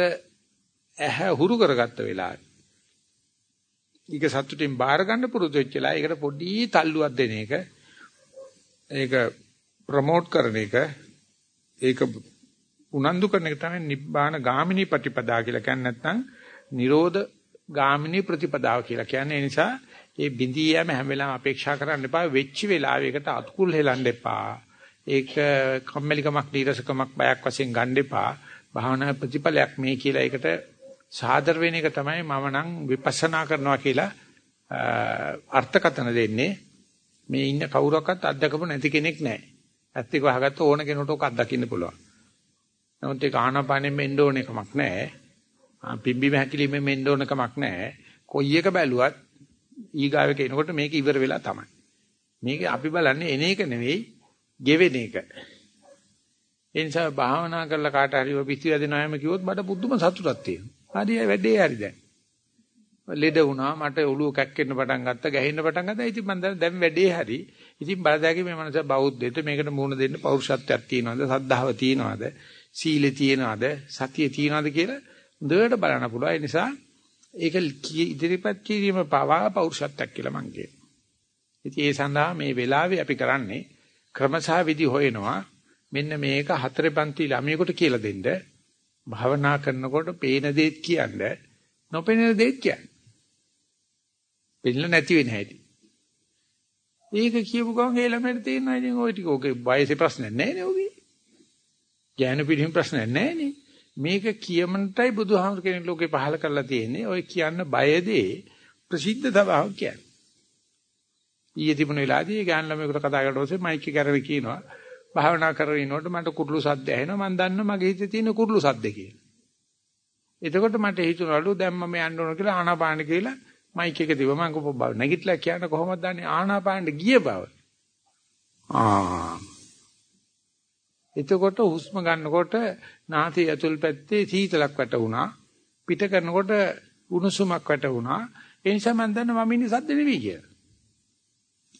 ඇහැ හුරු කරගත්ත වෙලාවේ. ඊක සතුටින් බාර ගන්න පුරුදු වෙච්චලා ඒකට පොඩි තල්ලුවක් දෙන එක ඒක ප්‍රොමෝට් කරන එක ඒක උනන්දු කරන එක තමයි නිබ්බාන ගාමිනී ප්‍රතිපදා කියලා කියන්නේ නැත්නම් නිරෝධ ගාමිනී ප්‍රතිපදාව කියලා කියන්නේ. ඒ නිසා ඒ බිඳී යෑම හැම වෙලාවෙම අපේක්ෂා කරන්න එපා. වෙච්ච වෙලාවයකට අතුකුල් හෙලන්න එපා. ඒක කම්මැලිකමක්, නීරසකමක්, බයක් වශයෙන් ගන්න එපා. භාවනා ප්‍රතිඵලයක් මේ කියලා ඒකට සාදර වෙන එක තමයි මම නම් විපස්සනා කරනවා කියලා අර්ථකථන දෙන්නේ. මේ ඉන්න කවුරක්වත් අත්දකපු නැති කෙනෙක් නැහැ. ඇත්තක වහගත්ත ඕන කෙනෙකුට ඔක අත්දකින්න පුළුවන්. නමුත් ඒක ආනාපානෙම එන්න ඕන එකමක් නැහැ. පිම්බි මහැකිලිමේ මෙන්න ඕන කමක් නැහැ. කොයි එක බැලුවත් ඊගාවෙක එනකොට මේක ඉවර වෙලා තමයි. මේක අපි බලන්නේ එන එක නෙවෙයි, ගෙවෙන එක. ඒ නිසා භාවනා කරලා කාට හරි ඔය පිස්සු යදිනායම කිව්වොත් බඩ පුදුම සතුටක් තියෙනවා. හරි වැඩේ හරි දැන්. ලෙඩ වුණා මට ඔළුව කැක්කෙන්න පටන් ගත්තා ගැහෙන්න පටන් ගත්තා ඉතින් මම දැන් වැඩේ හරි ඉතින් බලදාගේ මේ මනස බෞද්ධයට මේකට මුහුණ දෙන්න පෞරුෂත්වයක් තියනවාද සද්ධාව තියනවාද සීලෙ තියනවාද සතිය තියනවාද කියලා හොඳට බලන්න පුළුවන්. ඒ නිසා ඒක ඉදිරිපත් කිරීම පවා පෞරුෂත්වයක් කියලා මං කියනවා. ඉතින් ඒ සඳහා මේ වෙලාවේ අපි කරන්නේ ක්‍රමසහ විදි හොයනවා. මෙන්න මේක හතරේ පන්ති ළමයෙකුට කියලා දෙන්න. භාවනා කරනකොට පේන දේත් කියන්නේ නොපෙනෙන දේත් කියන්නේ. පෙන්න නැති වෙන හැටි. ඒක කියපු ගමන් ඒ ළමයට තේරෙනවා ඉතින් ওই ටික ඔගේ වයසේ ප්‍රශ්නයක් නැහැ නේ ඔගේ. ඥාන පිළිහිම් ප්‍රශ්නයක් නැහැ නේ. මේක කියමනටයි බුදුහාමුදුර කෙනෙක් ලෝකේ පහල කරලා තියෙන්නේ. ඔය කියන්න බයදී ප්‍රසිද්ධ තවාව කියන්නේ. ඊයේ තිබුණ වෙලාවදී ගෑන් ළමයෙකුට කතා කරලා පස්සේ මයික් එක කරගෙන කියනවා භාවනා කරගෙන ඉනකොට මට කුරුළු සද්ද ඇහෙනවා මම දන්නවා මගේ හිතේ තියෙන කුරුළු සද්ද කියලා. එතකොට මට හිතුණලු දැන් මම යන්න ඕන කියලා ආනාපාන කියලා මයික් එක දිව මම කොහොමද නැගිටලා කියන්න කොහොමද දන්නේ ආනාපානට ගිය බව. ආ. එතකොට හුස්ම ගන්නකොට නාසය ඇතුල් පැත්තේ සීතලක් වැටුණා. පිට කරනකොට උණුසුමක් වැටුණා. ඒ නිසා මම දන්නවා මම ඉන්නේ සද්ද නෙවෙයි කියලා.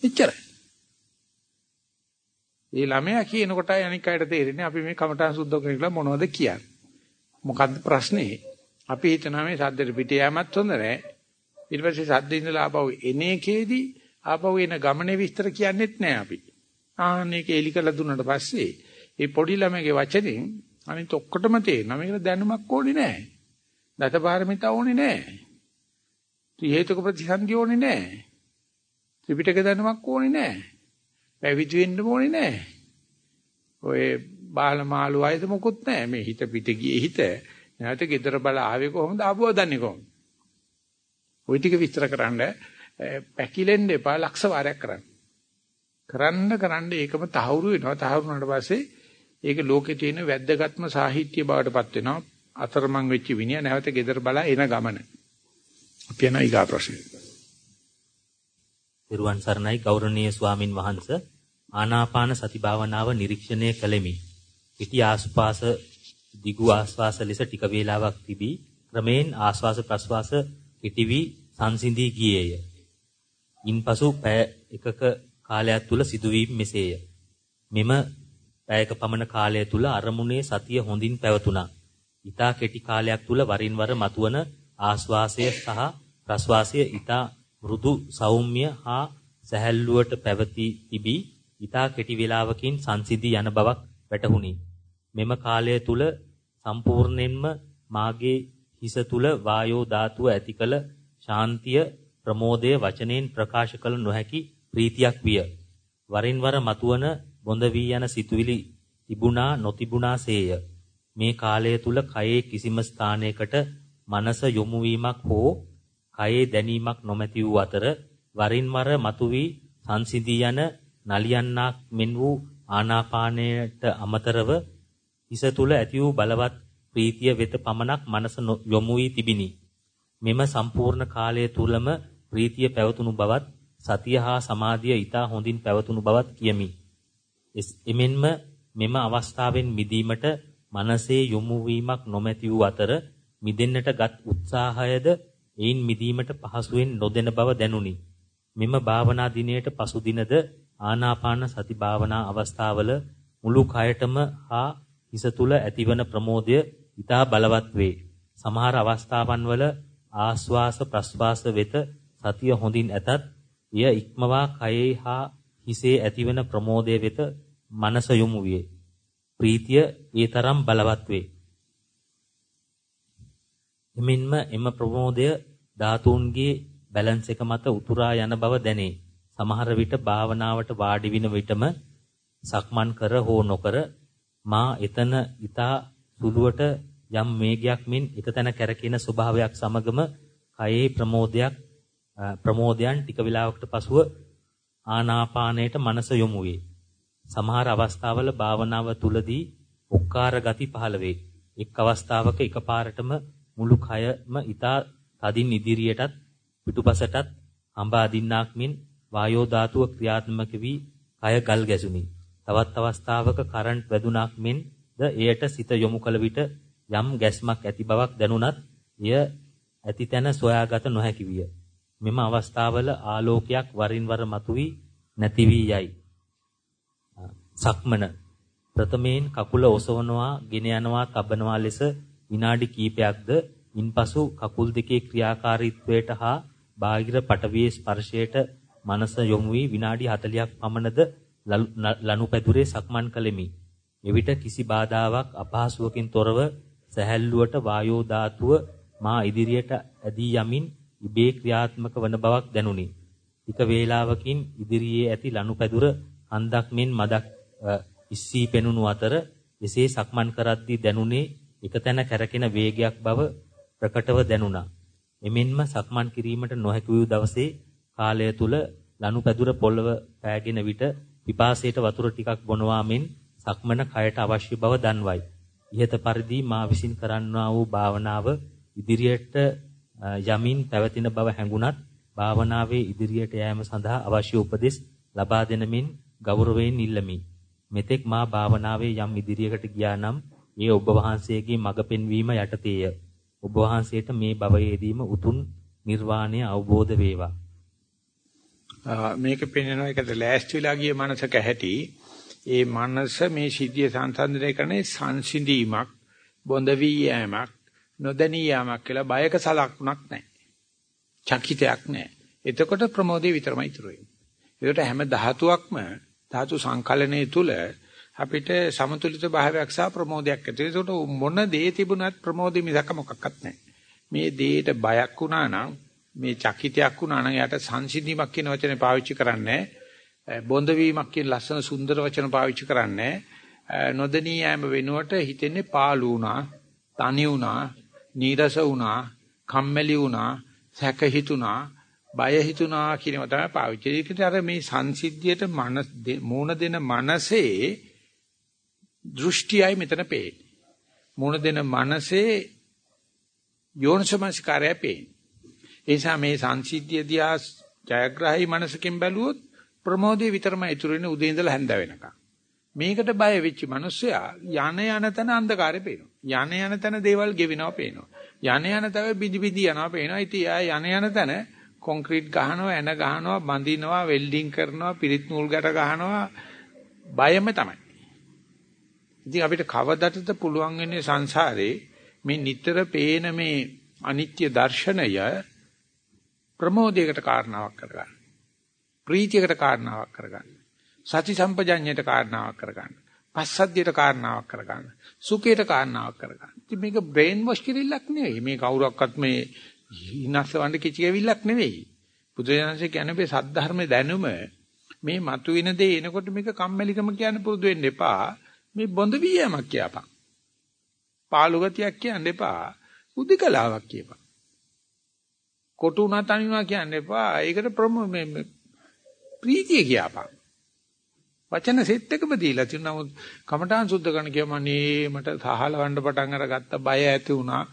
එච්චරයි. ඒ ළමයා කියනකොට අනික් අයට තේරෙන්නේ අපි මේ කමඨාන් සුද්ධ කරලා මොනවද කියන්නේ. මොකද්ද ප්‍රශ්නේ? අපි හිතනවා මේ සද්දෙට පිට යෑමත් හොඳ නැහැ. ඊට පස්සේ සද්ද ඉඳලා ආපහු එන එකේදී ආපහු එන ගමනේ විස්තර කියන්නෙත් නැහැ අපි. ආන්නේක එලි කරලා දුන්නාට පස්සේ ඒ පොඩි ළමගේ වචනෙන් අනිත් ඔක්කොටම තේරෙනවා මේකට දැනුමක් ඕනේ නැහැ. දතපාරමිතා ඕනේ නැහැ. ත්‍රි හේතුක ප්‍රතිසන්දි ඕනේ නැහැ. ත්‍රිපිටක දැනුමක් ඕනේ නැහැ. පැවිදි වෙන්න ඕනේ නැහැ. ඔය බාල මාළු ආයත මොකුත් නැහැ. මේ හිත පිට ගියේ හිත. නැවත ගෙදර බල ආවේ කොහොමද ආපුවා දන්නේ කොහොමද? ওই ටික විස්තර කරන්න පැකිලෙන්න එපා ලක්ෂ වාරයක් කරන්න. කරන්න කරන්න ඒකම තහවුරු වෙනවා. තහවුරු වුණාට පස්සේ ඒක ලෝකේ තියෙන වැද්දගත්ම සාහිත්‍ය බවට පත් වෙනවා. අතරමං වෙච්ච විනය නැවත ගෙදර බලා එන ගමන. අපි යන ඊගා ප්‍රශ්නේ. පෙරුවන් සරණයි ගෞරවනීය ස්වාමින් වහන්සේ ආනාපාන සති භාවනාව නිරීක්ෂණය කළෙමි. පිටි ආස්වාස දිගු ආස්වාස ලෙස ටික වේලාවක් තිබී ක්‍රමෙන් ආස්වාස ප්‍රස්වාස පිටිවි සංසිඳී ගියේය. ඉන්පසු පැය එකක කාලයක් තුල සිදුවීම් මෙසේය. මෙම පැයක පමණ කාලය තුල අරමුණේ සතිය හොඳින් පැවතුණා. ඊතා කෙටි කාලයක් තුල වරින් වර මතුවන ආස්වාසය සහ ප්‍රස්වාසය ඊතා මෘදු සෞම්‍ය හා සැහැල්ලුවට පැවති තිබී ඊතා කෙටි වේලාවකින් සංසිඳී යන බවක් වැටහුණි. මෙම කාලය තුල සම්පූර්ණයෙන්ම මාගේ හිස තුල වායෝ ධාතුව ඇතිකල ශාන්තිය ප්‍රමෝදය වචනෙන් ප්‍රකාශ කළ නොහැකි ප්‍රීතියක් විය. වරින් වර මතුවන බොඳ වී යන සිතුවිලි තිබුණා නොතිබුණාසේය. මේ කාලය තුල කයේ කිසිම ස්ථානයකට මනස යොමු වීමක් හෝ කයේ දැනීමක් නොමැති වූ අතර වරින් වර මතුවී සංසිඳී යන නලියන්නක් මෙන් වූ ආනාපානයට අමතරව හිස තුල ඇති වූ බලවත් ප්‍රීතිය වෙත පමණක් මනස යොමු වී තිබිනි. මෙම සම්පූර්ණ කාලය තුලම ප්‍රීතිය පැවතුණු බවත් සතිය හා සමාධිය ඊට හොඳින් පැවතුණු බවත් කියමි. එමෙන්ම මෙම අවස්ථාවෙන් මිදීමට මනසේ යොමු වීමක් නොමැති වූ අතර මිදෙන්නටගත් උත්සාහයද එයින් මිදීමට පහසුවෙන් නොදෙන බව දැනුනි. මෙම භාවනා දිනයට පසු දිනද ආනාපාන සති භාවනා අවස්ථාවල මුළු කයටම හා හිස තුල ඇතිවන ප්‍රමෝදය ඊටා බලවත් වේ. සමහර අවස්ථාවන් වල ආස්වාස ප්‍රස්වාස වෙත සතිය හොඳින් ඇතත් එය ඉක්මවා කයේ හා හිසේ ඇතිවන ප්‍රමෝදය වෙත මනස යොමු වේ. ප්‍රීතිය ඒ තරම් බලවත් වේ. එමින්ම එම ප්‍රමෝදය ධාතුන්ගේ බැලන්ස් එක මත උතුරා යන බව දැනේ. සමහර විට භාවනාවට වාඩි වින විටම සක්මන් කර හෝ නොකර මා එතන ඊතා සුළුවට යම් මේගයක් මෙන් එකතැන කැරකෙන ස්වභාවයක් සමගම කයේ ප්‍රමෝදයක් ප්‍රමෝදයන් ටික වේලාවකට පසුව ආනාපානයට මනස යොමු වේ. සමහර අවස්ථාවල භාවනාව තුලදී උක්කාර ගති පහළ වේ. එක් අවස්ථාවක එකපාරටම මුළු කයම ඊතා තදින් ඉදිරියටත් පිටුපසටත් අඹ අදින්නාක් මෙන් වායෝ ධාතුව ක්‍රියාත්මක වී කය ගල් ගැසුනි. තවත් අවස්ථාවක කරන්ට් වැදුනක් මෙන් ද එයට සිත යොමු කළ විට යම් ගැස්මක් ඇති බවක් දැනුණත් එය ඇති තැන සොයාගත නොහැකි විය. මෙම අවස්ථාවල ආලෝකයක් වරින් වර මතුවී නැති වී යයි. සක්මන ප්‍රථමයෙන් කකුල ඔසවනවා, ගෙන යනවා, තබනවා ලෙස විනාඩි කිහිපයක්ද ඉන්පසු කකුල් දෙකේ ක්‍රියාකාරීත්වයට හා බාහිර පටවියේ ස්පර්ශයට මනස යොමු වී විනාඩි 40ක් පමණද ලනුපැදුරේ සක්මන් කළෙමි. එවිට කිසි බාධාවක් අපහසුවකින් තොරව සැහැල්ලුවට වායෝ ධාතුව මා ඉදිරියට ඇදී යමින් ඉබේ ක්‍රියාත්මක වන බවක් දැනුනි. ටික වේලාවකින් ඉදිරියේ ඇති ලනුපැදුර හන්දක් මෙන් මදක් ඉස්සී පෙනුණු අතර එසේ සක්මන් කරද්දී දැනුනේ එකතැන කැරකෙන වේගයක් බව ප්‍රකටව දැනුණා. එමෙන්ම සක්මන් කිරීමට නොහැකි වූ දවසේ කාලය තුල ලනුපැදුර පොළව පෑගෙන විට පිපාසයට වතුර ටිකක් බොනවා මෙන් සක්මන කයට අවශ්‍ය බව දන්වයි. ইহත පරිදි මා විසින් කරන්නා වූ භාවනාව ඉදිරියට යමින් පැවතින බව හැඟුණත් භාවනාවේ ඉදිරියට යෑම සඳහා අවශ්‍ය උපදෙස් ලබා දෙන මෙන් ගෞරවයෙන් ඉල්ලමි. මෙතෙක් මා භාවනාවේ යම් ඉදිරියකට ගියා නම් ඒ ඔබ වහන්සේගේ මඟ පෙන්වීම යටතේය. ඔබ වහන්සේට මේ භවයේදීම උතුම් නිර්වාණය අවබෝධ වේවා. මේක පෙන්වනවා ඒකට ලෑස්තිලා ගිය මනසක ඇති ඒ මනස මේ සිද්ධිය සංසන්දනය කරන්නේ සංසිඳීමක් බොඳ වී යෑමක් නොදැනී යාමක් කියලා බයක සලකුණක් නැහැ. චකිතයක් නැහැ. එතකොට ප්‍රමෝදේ විතරමයි ඉතුරු වෙන්නේ. ඒකට හැම ධාතුවක්ම ධාතු සංකලනයේ තුල අපිට සමතුලිත භාවයක් සහ ප්‍රමෝදයක් ඇති වෙනවා. ඒකට මොන දේ තිබුණත් ප්‍රමෝදෙ මිසක මොකක්වත් නැහැ. මේ දේට බයක් වුණා නම් මේ චකිතයක් වුණා නම් යාට සංසිඳීමක් කියන වචනේ පාවිච්චි කරන්නේ බොඳ වීමක් කියන ලස්සන සුන්දර වචන පාවිච්චි කරන්නේ නොදෙනී යෑම වෙනුවට හිතෙන්නේ පාළු වුණා, තනි වුණා, නීරස වුණා, කම්මැලි වුණා, සැක හිතුණා, බය හිතුණා කියනවා තමයි පාවිච්චි. ඒකට අර මේ සංසිද්ධියට මනස මූණ දෙන මනසේ දෘෂ්ටියයි මෙතන පේන්නේ. මූණ දෙන මනසේ යෝනිසමස්කාරය පේන්නේ. ඒ නිසා මේ සංසිද්ධිය දිහා ජයග්‍රහී මනසකින් බැලුවොත් ප්‍රමෝදයේ විතරමයි ඉතුරු වෙන්නේ උදේ ඉඳලා හැන්ද වෙනකම්. මේකට බය වෙච්ච මිනිස්සයා යන යන තැන අන්ධකාරය පේනවා. යන යන තැන දේවල් ගෙවෙනවා පේනවා. යන යන තැන බිදි බිදි යනවා පේනවා. ඉතින් එයා යන යන තැන කොන්ක්‍රීට් ගහනවා, එන ගහනවා, බඳිනවා, වෙල්ඩින් කරනවා, පිරිත් නූල් ගැට ගහනවා. බයම තමයි. ඉතින් අපිට කවදටද පුළුවන් වෙන්නේ සංසාරේ මේ නිතර පේන මේ අනිත්‍ය දර්ශනය ප්‍රමෝදයකට කාරණාවක් කරගන්න. ප්‍රීතියකට කාරණාවක් කරගන්න. සති සම්පජඤ්ඤයට කාරණාවක් කරගන්න. පස්සද්ධියට කාරණාවක් කරගන්න. සුඛයට කාරණාවක් කරගන්න. ඉතින් මේක බ්‍රේන් වොෂ් කිරිල්ලක් නෙවෙයි. මේ කවුරක්වත් මේ හිනස්සවන්න කිචි කෙවිල්ලක් නෙවෙයි. බුදුරජාණන්සේ කියන්නේ මේ සද්ධර්ම දැනුම මේ මතුවෙන දේ එනකොට මේක කම්මැලිකම කියන්න පුරුදු වෙන්න එපා. මේ බොඳ වියමක් කියපන්. පාළු ගතියක් කියන්න එපා. උදිකලාවක් කියපන්. කොටු උනා තනිනවා කියන්න එපා. ඒකට ප්‍රම මේ ප්‍රීතිය කියපන්. වචන සෙට් එකම දීලා තියෙනවා. නමුත් කමඨාන් සුද්ධ කරන කියමනේ මට සහලවන්න පටන් අරගත්ත බය ඇති වුණා.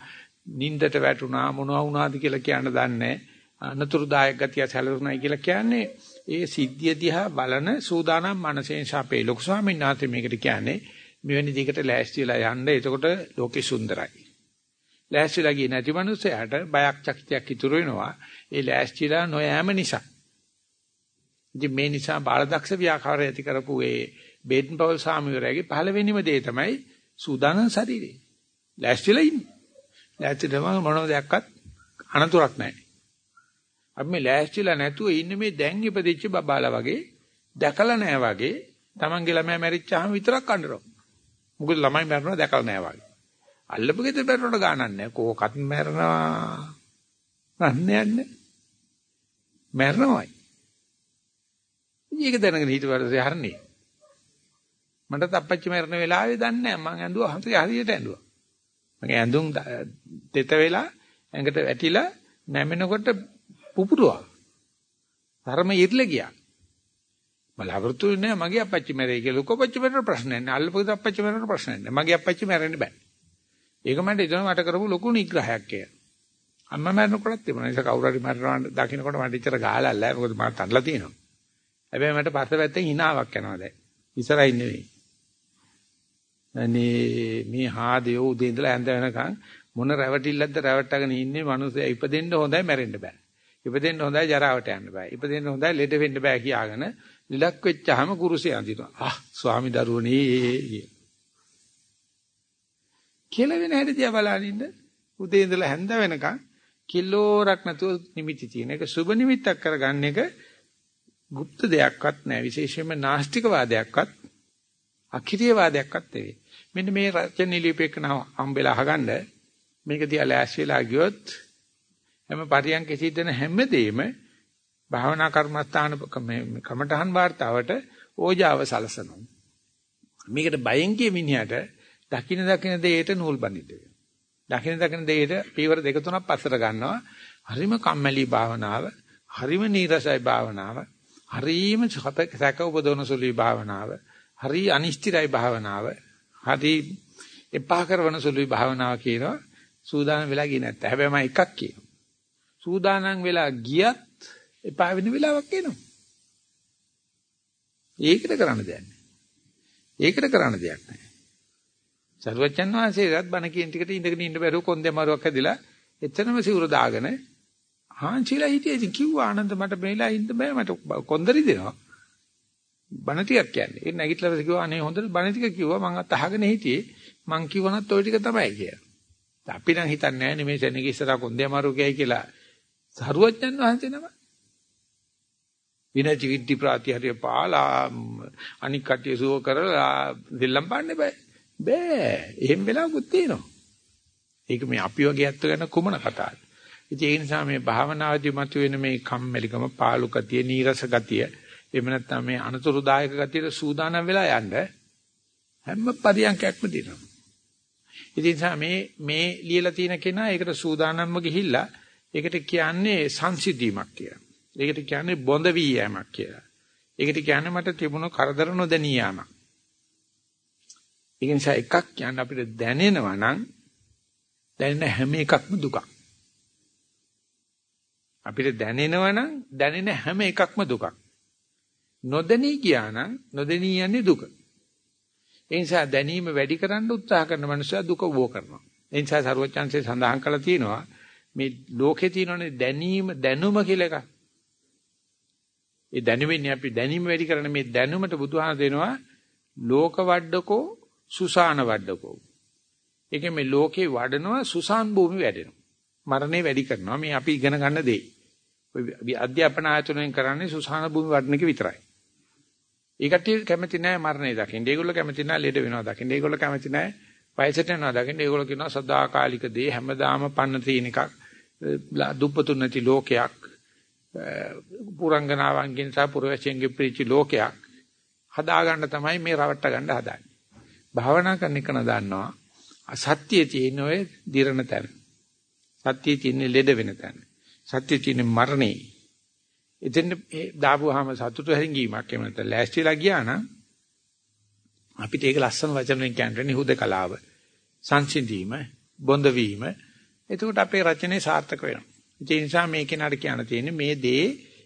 නින්දට වැටුණා මොනවා වුණාද කියලා කියන්න දන්නේ අනතුරුදායක ගතිය සැලසුණයි කියලා කියන්නේ ඒ සිද්ධිය දිහා බලන සූදානම් මනසෙන් ශාපේ ලොකු ස්වාමීන් වහන්සේ මේකට කියන්නේ මෙවැනි දෙයකට ලෑස්ති වෙලා යන්න එතකොට ලෝකේ සුන්දරයි. ලෑස්තිලා ගියේ නැති මනුස්සයාට බයක් චකිතයක් ඉතුරු වෙනවා. ඒ ලෑස්තිලා නොයෑම නිසා. ඉතින් මේ නිසා බාලදක්ෂ ව්‍යාකාරය ඇති කරපු ඒ බේඩන් පවල් සාමිවරයාගේ පළවෙනිම දේ තමයි සූදානම් ශරීරය. ලෑස්තිලා ඉන්නේ. ලෑස්තිලම මොනව දෙයක්වත් අනතුරක් නැහැ. අපි මේ ලෑස්තිලා නැතුව ඉන්නේ මේ දැන් ඉපදිච්ච බබාලා වගේ දැකලා නැහැ වගේ Tamange ළමයා මැරිච්චාම විතරක් අඬනවා. මොකද ළමයි මැරෙනවා දැකලා නැහැ වගේ. අල්ලපු ගෙදර මැරෙනකොට ගානක් නැහැ. කෝකත් මැරෙනවා. නන්නේ යන්නේ. මැරෙනවයි. ඒක දැනගෙන හිටවලසේ හරන්නේ. මට තප්පච්චි මැරෙන වෙලාවේ දන්නේ නැහැ. මං ඇඳුවා හතේ හරියට ඇඳුවා. මගේ ඇඳුම් දෙත වෙලා ඇඟට වැටිලා නැමෙනකොට පුපුරුවා. ධර්ම ඉර්ල ගියා. බලාපොරොත්තු වෙන්නේ මගේ අපච්චි මැරෙයි කියලා. ලොකෝ අපච්චි මැරෙන ප්‍රශ්නයක් නෑ. අල්ලපු අපච්චි මැරෙන ප්‍රශ්නයක් නෑ. මගේ අපච්චි මැරෙන්න බෑ. ඒක මට හිතෙනවා මට කරපු ලොකු නිග්‍රහයක් කියලා. අම්මා මැරෙනකොටත් තිබුණා. ඒක කවුරු හරි මැරෙනවා දකින්නකොට මට ඉතර ගහලා නැහැ. මොකද මම තනලා තියෙනවා. හැබැයි මට පස්ස පැත්තෙන් hinaවක් යනවා දැන්. ඉස්සරහින් නෙවෙයි. අනේ මේ හාදයෝ උදේ ඉඳලා ඇඳ වෙනකන් මොන රැවටිල්ලක්ද රැවට්ටගෙන ඉන්නේ මිනිස්සයා ඉපදෙන්න හොඳයි මැරෙන්න බෑ. ඉපදෙන්න හොඳයි ජරාවට යන්න බෑ. ඉපදෙන්න හොඳයි ලෙඩ වෙන්න බෑ කියාගෙන ලිලක් වෙච්චාම කුරුසේ අඳිනවා. ආ ස්වාමි දරුවනේ කෙලවෙන හැටි දිහා බලන ඉන්න. උදේ ඉඳලා හැන්ද වෙනකන් කිලෝරක් නැතුව නිමිති තියෙන. ඒක සුබ නිමිත්තක් කරගන්න එක গুপ্ত දෙයක්වත් නෑ. විශේෂයෙන්ම නාස්තික වාදයක්වත් අකිරිය වාදයක්වත් නෙවෙයි. මෙන්න මේ රචන ලිපේකනව හම්බෙලා අහගන්න මේක දිහා ලෑස්ති වෙලා ගියොත් හැම පරියන්ක සිද්ධන හැමදේම භාවනා කර්මස්ථාන කමඨහන් වார்த்தාවට ඕජාව සලසනවා. මේකට බයෙන් කිය මිනිහට දකින දකින දෙයට නූල් බඳින්න වෙනවා. දකින දකින දෙයට පීවර දෙක තුනක් පස්සට ගන්නවා. හරිම කම්මැලි භාවනාව, හරිම නීරසයි භාවනාව, හරිම සැක උපදවන සුළුයි භාවනාව, හරි අනිෂ්ටිරයි භාවනාව, හරි එපා කරන සුළුයි භාවනාව කියනවා. සූදානම් වෙලා ගියේ නැත්te. හැබැයි මම එකක් කියනවා. සූදානම් වෙලා ගියත් එපා වෙන වෙලාවක් එනවා. ඒකට කරන්න දෙයක් නැහැ. ඒකට කරන්න දෙයක් නැහැ. සරුවච්චන් වහන්සේවත් බණ කියන ටිකට ඉඳගෙන ඉන්න බැරුව කොන්දේ මාරුවක් හැදිලා එතනම සිවුර දාගෙන හාන්සිලා හිටියේ ඉතින් කිව්වා ආනන්ද මට මෙලා ඉන්න බෑ මට කොන්දරි දෙනවා. බණ ටිකක් කියන්නේ. ඒ නැගිටලා කිව්වා අනේ හොඳට බණ ටික කිව්වා මං අත් අහගෙන හිටියේ මං කිව්වනත් ওই ටික තමයි කියලා. අපි නම් හිතන්නේ නැහැ නේ මේ සෙනග ඉස්සරහ කොන්දේ මාරු කියයි කියලා. සරුවච්චන් වහන්සේ නම විනති විද්ධි ප්‍රාතිහාර්ය පාලා අනික් කටිය සුව කරලා දෙල්ලම් පාන්නේ බෑ. බෑ. එහෙම වෙලාවකුත් තියෙනවා. ඒක මේ අපි වගේ ඇත්ත ගැන කුමන කතාවද? ඉතින් ඒ නිසා මේ භාවනාදී මතුවෙන මේ කම්මැලිකම, පාලු ගතිය, නීරස ගතිය, එහෙම නැත්නම් මේ අනතුරුදායක ගතියට සූදානම් වෙලා යන්න හැම පරියන්කයක්ම දෙනවා. ඉතින් මේ මේ ලියලා තියෙන කෙනා ඒකට සූදානම්ව ගිහිල්ලා ඒකට කියන්නේ සංසිද්ධීමක් කියලා. ඒකට කියන්නේ බොඳ වී යෑමක් කියලා. ඒකට කියන්නේ මට තිබුණු කරදර නොදැනී යාමක්. ඒක නිසා එකක් කියන්න අපිට දැනෙනවා නම් දැනෙන හැම එකක්ම දුකක්. අපිට දැනෙනවා නම් දැනෙන හැම එකක්ම දුකක්. නොදැනී ගියා නම් නොදැනී යන්නේ දුක. ඒ නිසා දැනීම වැඩි කරන්න උත්සාහ කරන මනුස්සයා දුක වෝ කරනවා. ඒ නිසා සරුවචාන්සේ සඳහන් කළා තියෙනවා මේ ලෝකේ තියෙනනේ දැනීම දැනුම කියලා එකක්. ඒ දැනුමින් අපි දැනීම වැඩි කරන මේ දැනුමට බුදුහාම දෙනවා ලෝක වඩඩකෝ සුසාන වඩඩකෝ. ඒකෙන් මේ ලෝකේ වඩනවා සුසාන් භූමි වැඩෙනවා. මරණය වැඩි කරනවා මේ අපි ඉගෙන ගන්න දේ. ඔය අධ්‍යාපන ආයතනයෙන් කරන්නේ සුසාන භූමි වඩන එක විතරයි. ඒ කට්ටිය කැමති නැහැ මරණය දකින්න. ඒගොල්ලෝ කැමති නැහැ ලෙඩ වෙනවා දකින්න. ඒගොල්ලෝ කැමති නැහැ වයසට යනවා දකින්න. ඒගොල්ලෝ කියනවා සදාකාලික දේ හැමදාම පන්න තියෙන එකක්. දුප්පතුන් නැති ලෝකයක්. පුරංගනාවන්ගෙන් සහ පුරවැසියෙන්ගේ ප්‍රීචි ලෝකයක් හදාගන්න තමයි මේ රවට්ට ගන්න හදාන්නේ. භාවනා කරන එක නදන්නවා. අසත්‍යයේ තියෙන ඔය දිරණ තැන. සත්‍යයේ තියෙන ලෙඩ වෙන තැන. සත්‍යයේ තියෙන මරණේ. එතෙන් දාපුවාම සතුට හැංගීමක් එහෙම නැත්නම් ලෑස්තිලා ගියා නම් අපිට ඒක ලස්සන වචන වලින් කියන්නේ නිහුද කලාව. සංසිඳීම, බොඳ වීම. එතකොට අපේ රචනයේ සාර්ථක වෙනවා. ඒ නිසා මේ කෙනාට කියන්න තියෙන්නේ මේ දේ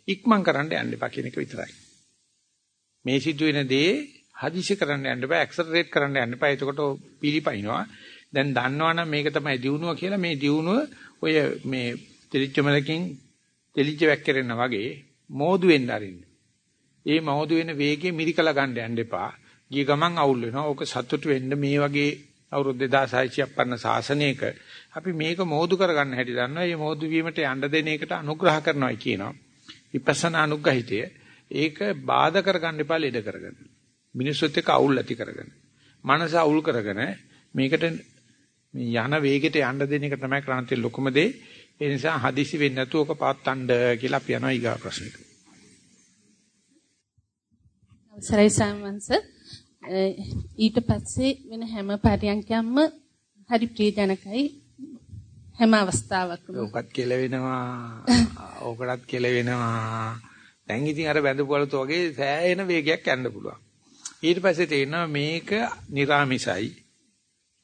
ඉක්මන් කරන්න යන්න එපා කියන එක විතරයි. මේ සිදුවෙන දේ හදිසි කරන්න යන්න එපා, ඇක්සලරේට් කරන්න යන්න එපා. එතකොට පිළිපයින්නවා. දැන් දන්නවනම් මේක තමයි දියුණුව කියලා මේ දියුණුව ඔය මේ තෙලිච්ච මලකින් තෙලිච්ච වැක්කිරෙන්න වගේ මෝදු වෙන්න අරින්න. ඒ මෝදු වෙන වේගය මිරිකලා ගන්න යන්න එපා. ගිය ගමන් අවුල් වෙනවා. ඕක සතුටු වෙන්න මේ වගේ අවුරුදු 2600ක් පරණ ශාසනයක අපි මේක මෝදු කරගන්න හැටි දන්නවා. මේ මෝදු වීමට යන්න දෙන එකට අනුග්‍රහ කරනවායි කියනවා. විපස්සනා අනුග්‍රහිතය. ඒක බාධා කරගන්න එපා ලෙඩ කරගෙන. මිනිස්සුත් එක්ක අවුල් ඇති කරගෙන. මනස අවුල් කරගෙන මේකට මේ යන වේගෙට යන්න දෙන එක තමයි කරන්න තියෙන ලොකුම දේ. ඒ නිසා හදිසි වෙන්නේ නැතුව ඔක පාත්තණ්ඩ කියලා අපි යනවා ඊගා ප්‍රශ්නෙට. අවසරයි සම්මන්ස ඊට පස්සේ වෙන හැම පරියන්කයක්ම හරි ප්‍රියජනකයි හැම අවස්ථාවකම. ඔකත් කියලා වෙනවා. ඕකටත් කියලා වෙනවා. දැන් ඉතින් අර බැඳපුවලුත් වගේ සෑහෙන වේගයක් යන්න පුළුවන්. ඊට පස්සේ තේරෙනවා මේක निराமிසයි.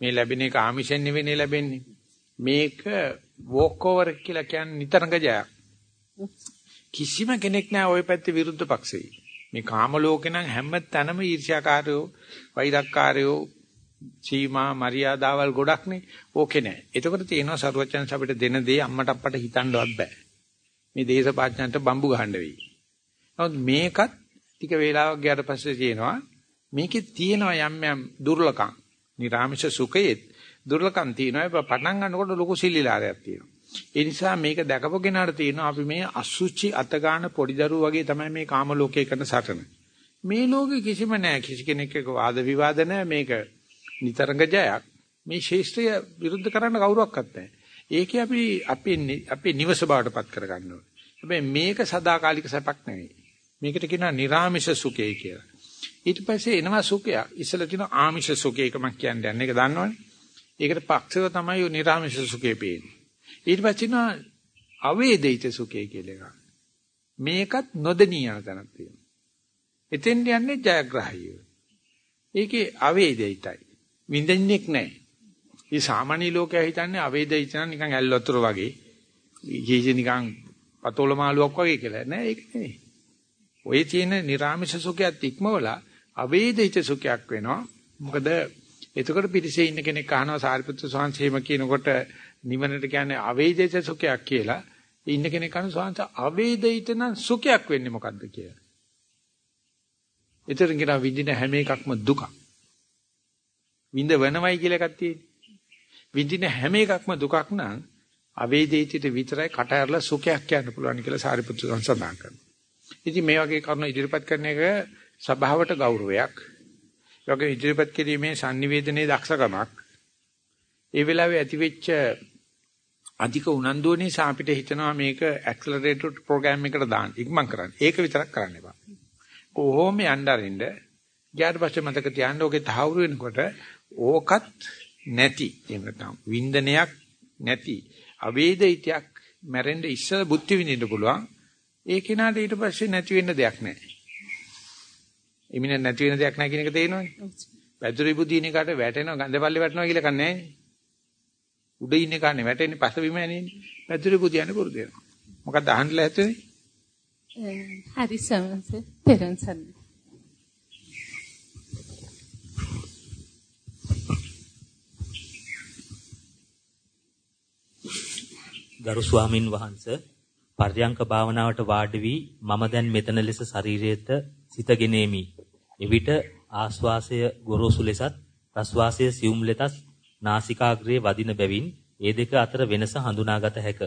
මේ ලැබෙන එක ආමිෂෙන් නෙවෙයි ලැබෙන්නේ. මේක වෝක් ඕවර් කියලා කියන්නේ නිතරංග ජයක් කිසිම කෙනෙක් නෑ ওই පැත්තේ විරුද්ධ පක්ෂේ මේ කාම ලෝකේ නම් හැම තැනම ඊර්ෂ්‍යාකාරයෝ වෛරක්කාරයෝ සීමා මරියාදාවල් ගොඩක් නේ. ඕකේ නෑ. එතකොට තියෙනවා සරුවචන අපිට දෙන දේ අම්මට අප්පට හිතන්නවත් බෑ. මේ දේශපාලනයන්ට බම්බු ගහන්න වෙයි. නමුත් මේකත් ටික වේලාවක් ගියාට පස්සේ තියෙනවා මේකේ තියෙනවා යම් යම් දුර්ලකම්. නිර්ආමිෂ සුඛයේ දුර්ලකම් තියෙනවා. පටන් ගන්නකොට ලොකු සිල්ලිලාරයක් තියෙනවා. ඒ නිසා මේක දැකපු කෙනාට තියෙනවා අපි මේ අසුචි අත ගන්න පොඩි දරුවෝ වගේ තමයි මේ කාම ලෝකේ කරන සටන. මේ ලෝකෙ කිසිම නැහැ කිසි කෙනෙක් එක්ක වාද විවාද නැහැ මේක නිතරංග ජයක්. මේ ශේෂ්ත්‍රය විරුද්ධ කරන්න කවුරක්වත් නැහැ. ඒකේ අපි අපේ අපේ නිවස බවටපත් කරගන්න ඕනේ. හැබැයි මේක සදාකාලික සැපක් නෙවෙයි. මේකට කියනවා නිර්ාමිෂ සුඛය කියලා. ඊට පස්සේ එනවා සුඛයක්. ඉස්සලා තියෙනවා ආමිෂ සුඛය එක මම කියන්නේ. යන්නේ ඒක දන්නවනේ. ඒකට පක්ෂව තමයි නිර්ාමිෂ සුඛය පේන්නේ. ඊට පස්සේ තියෙනවා අවේදිත සුඛය කියලා එකක්. මේකත් නොදෙනී යන තැනක් තියෙනවා. එතෙන් යන්නේ ජයග්‍රහීව. ඒකේ අවේදිතයි. විඳින්නෙක් නැහැ. මේ සාමාන්‍ය ලෝකයා හිතන්නේ අවේදිත නම් නිකන් ඇල් වතුර වගේ. ජීජේ නිකන් පතෝල මාළුවක් වගේ කියලා. නෑ ඒක නෙවෙයි. ඔය තියෙන නිර්ාමිෂ සුඛයත් ඉක්මවලා අවේදිත සුඛයක් වෙනවා. මොකද එතකොට පිටිසේ ඉන්න කෙනෙක් අහනවා සාරිපුත්‍ර ස්වාමීන් කියනකොට නිවනට කියන්නේ අවේදිත සුඛයක් කියලා. ඉන්න කෙනෙක් අහන ස්වාමීන් අවේදිත නම් සුඛයක් වෙන්නේ මොකද්ද කියලා. එතන කියන විඳින හැම එකක්ම දුකක්. විඳ වෙනවයි කියලා එකක් තියෙන්නේ. විඳින හැම එකක්ම දුකක් නම් අවේදිතයට විතරයි කට ඇරලා සුඛයක් කියන්න පුළුවන් කියලා සාරිපුත්‍ර සඳහන් කරනවා. ඉතින් මේ වගේ කරුණු ඉදිරිපත් කරන එක සභාවට ගෞරවයක්. ඒ වගේ ඉදිරිපත් කිරීමේ sannivedanaye දක්ෂකමක්. ඒ වෙලාවේ ඇතිවෙච්ච අධික උනන්දුව නිසා අපිට හිතනවා මේක ඇක්සලරේටඩ් ප්‍රෝග්‍රෑම් එකකට දාන්න ඉක්මන් කරන්න. ඒක විතරක් කරන්න එපා. කොහොම යන්න අරින්න ඊට පස්සේ මතක තියාගන්න ඕකේ තහවුරු වෙනකොට ඕකත් නැති එහෙම නැත්නම් වින්දනයක් නැති අවේදිතයක් මැරෙන්න ඉස්සර බුද්ධි විඳින්න පුළුවන් ඒ කෙනාට ඊට පස්සේ නැති වෙන්න දෙයක් නැහැ. එමින නැති වෙන දෙයක් නැහැ කියන එක තේරෙනවනේ. පැදුරු බුදින එකට වැටෙනවා ගඳපල්ලේ වැටෙනවා කියලා කන්නේ නැහැ. උඩ ඉන්න කන්නේ වැටෙන්නේ පස බිම ඇනෙන්නේ. පැදුරු බුදියන්නේ පුරුදු වෙනවා. මොකක්ද අහන්නලා ඇත්තේ? හරි සමස පෙරන්සන්න. ගරු ස්වාමින් වහන්සේ පර්යංක භාවනාවට වාඩි වී මම දැන් මෙතන ලෙස ශරීරයට සිතගෙනේමි. එවිට ආශ්වාසය ගොරෝසු ලෙසත් ප්‍රශ්වාසය සියුම් ලෙසත් නාසිකාග්‍රයේ වදින බැවින් ඒ දෙක අතර වෙනස හඳුනාගත හැක.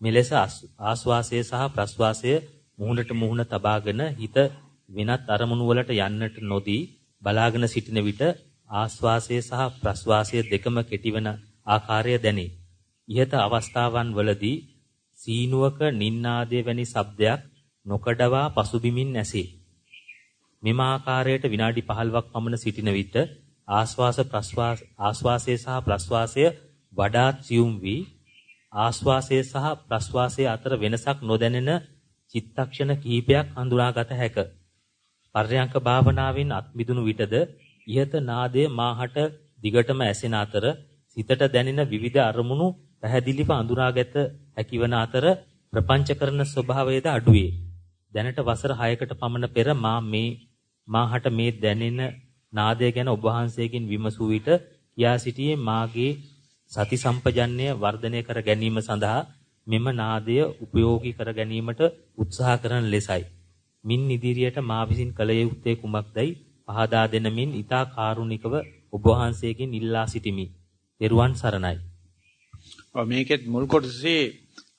මෙලෙස ආශ්වාසය සහ ප්‍රශ්වාසය මුහුණට මුහුණ තබාගෙන හිත වෙනත් අරමුණු වලට යන්නට නොදී බලාගෙන සිටින විට ආශ්වාසය සහ ප්‍රශ්වාසය දෙකම කෙටිවන ආකාරය දැනේ. ইহත අවස්ථාවන් වලදී සීනුවක නින්නාදය වැනි ශබ්දයක් නොකඩවා පසුබිමින් ඇසේ. මෙම ආකාරයට විනාඩි 15ක් පමණ සිටින විට ආශ්වාස ප්‍රශ්වාස ආශ්වාසය සහ ප්‍රශ්වාසය වඩාත් සියුම් වී ආශ්වාසය සහ ප්‍රශ්වාසය අතර වෙනසක් නොදැනෙන චිත්තක්ෂණ කිහිපයක් හඳුනාගත හැක. පර්යංක භාවනාවෙන් අත්මිදුණු විටද ইহත නාදය මාහට දිගටම ඇසෙන අතර සිතට දැනෙන විවිධ අරමුණු පැහැදිලිව අඳුනාගත හැකිවන අතර ප්‍රපංච කරන ස්වභාවයද අඩුවේ. දැනට වසර 6කට පමණ පෙර මා මේ මාහට මේ දැනෙන නාදය ගැන ඔබ වහන්සේගෙන් විමසූ විට කියා සිටියේ මාගේ සති සම්පජන්ණය වර්ධනය කර ගැනීම සඳහා මෙම නාදය උපයෝගී කර ගැනීමට උත්සාහ කරන ලෙසයි. මින් ඉදිරියට මා විසින් කළ යුත්තේ කුමක්දයි පහදා දෙනමින් ඊතා කාරුණිකව ඔබ වහන්සේගෙන් ඉල්ලා සිටිමි. ත්වන් සරණයි. මේකෙත් මුල් කොටසේ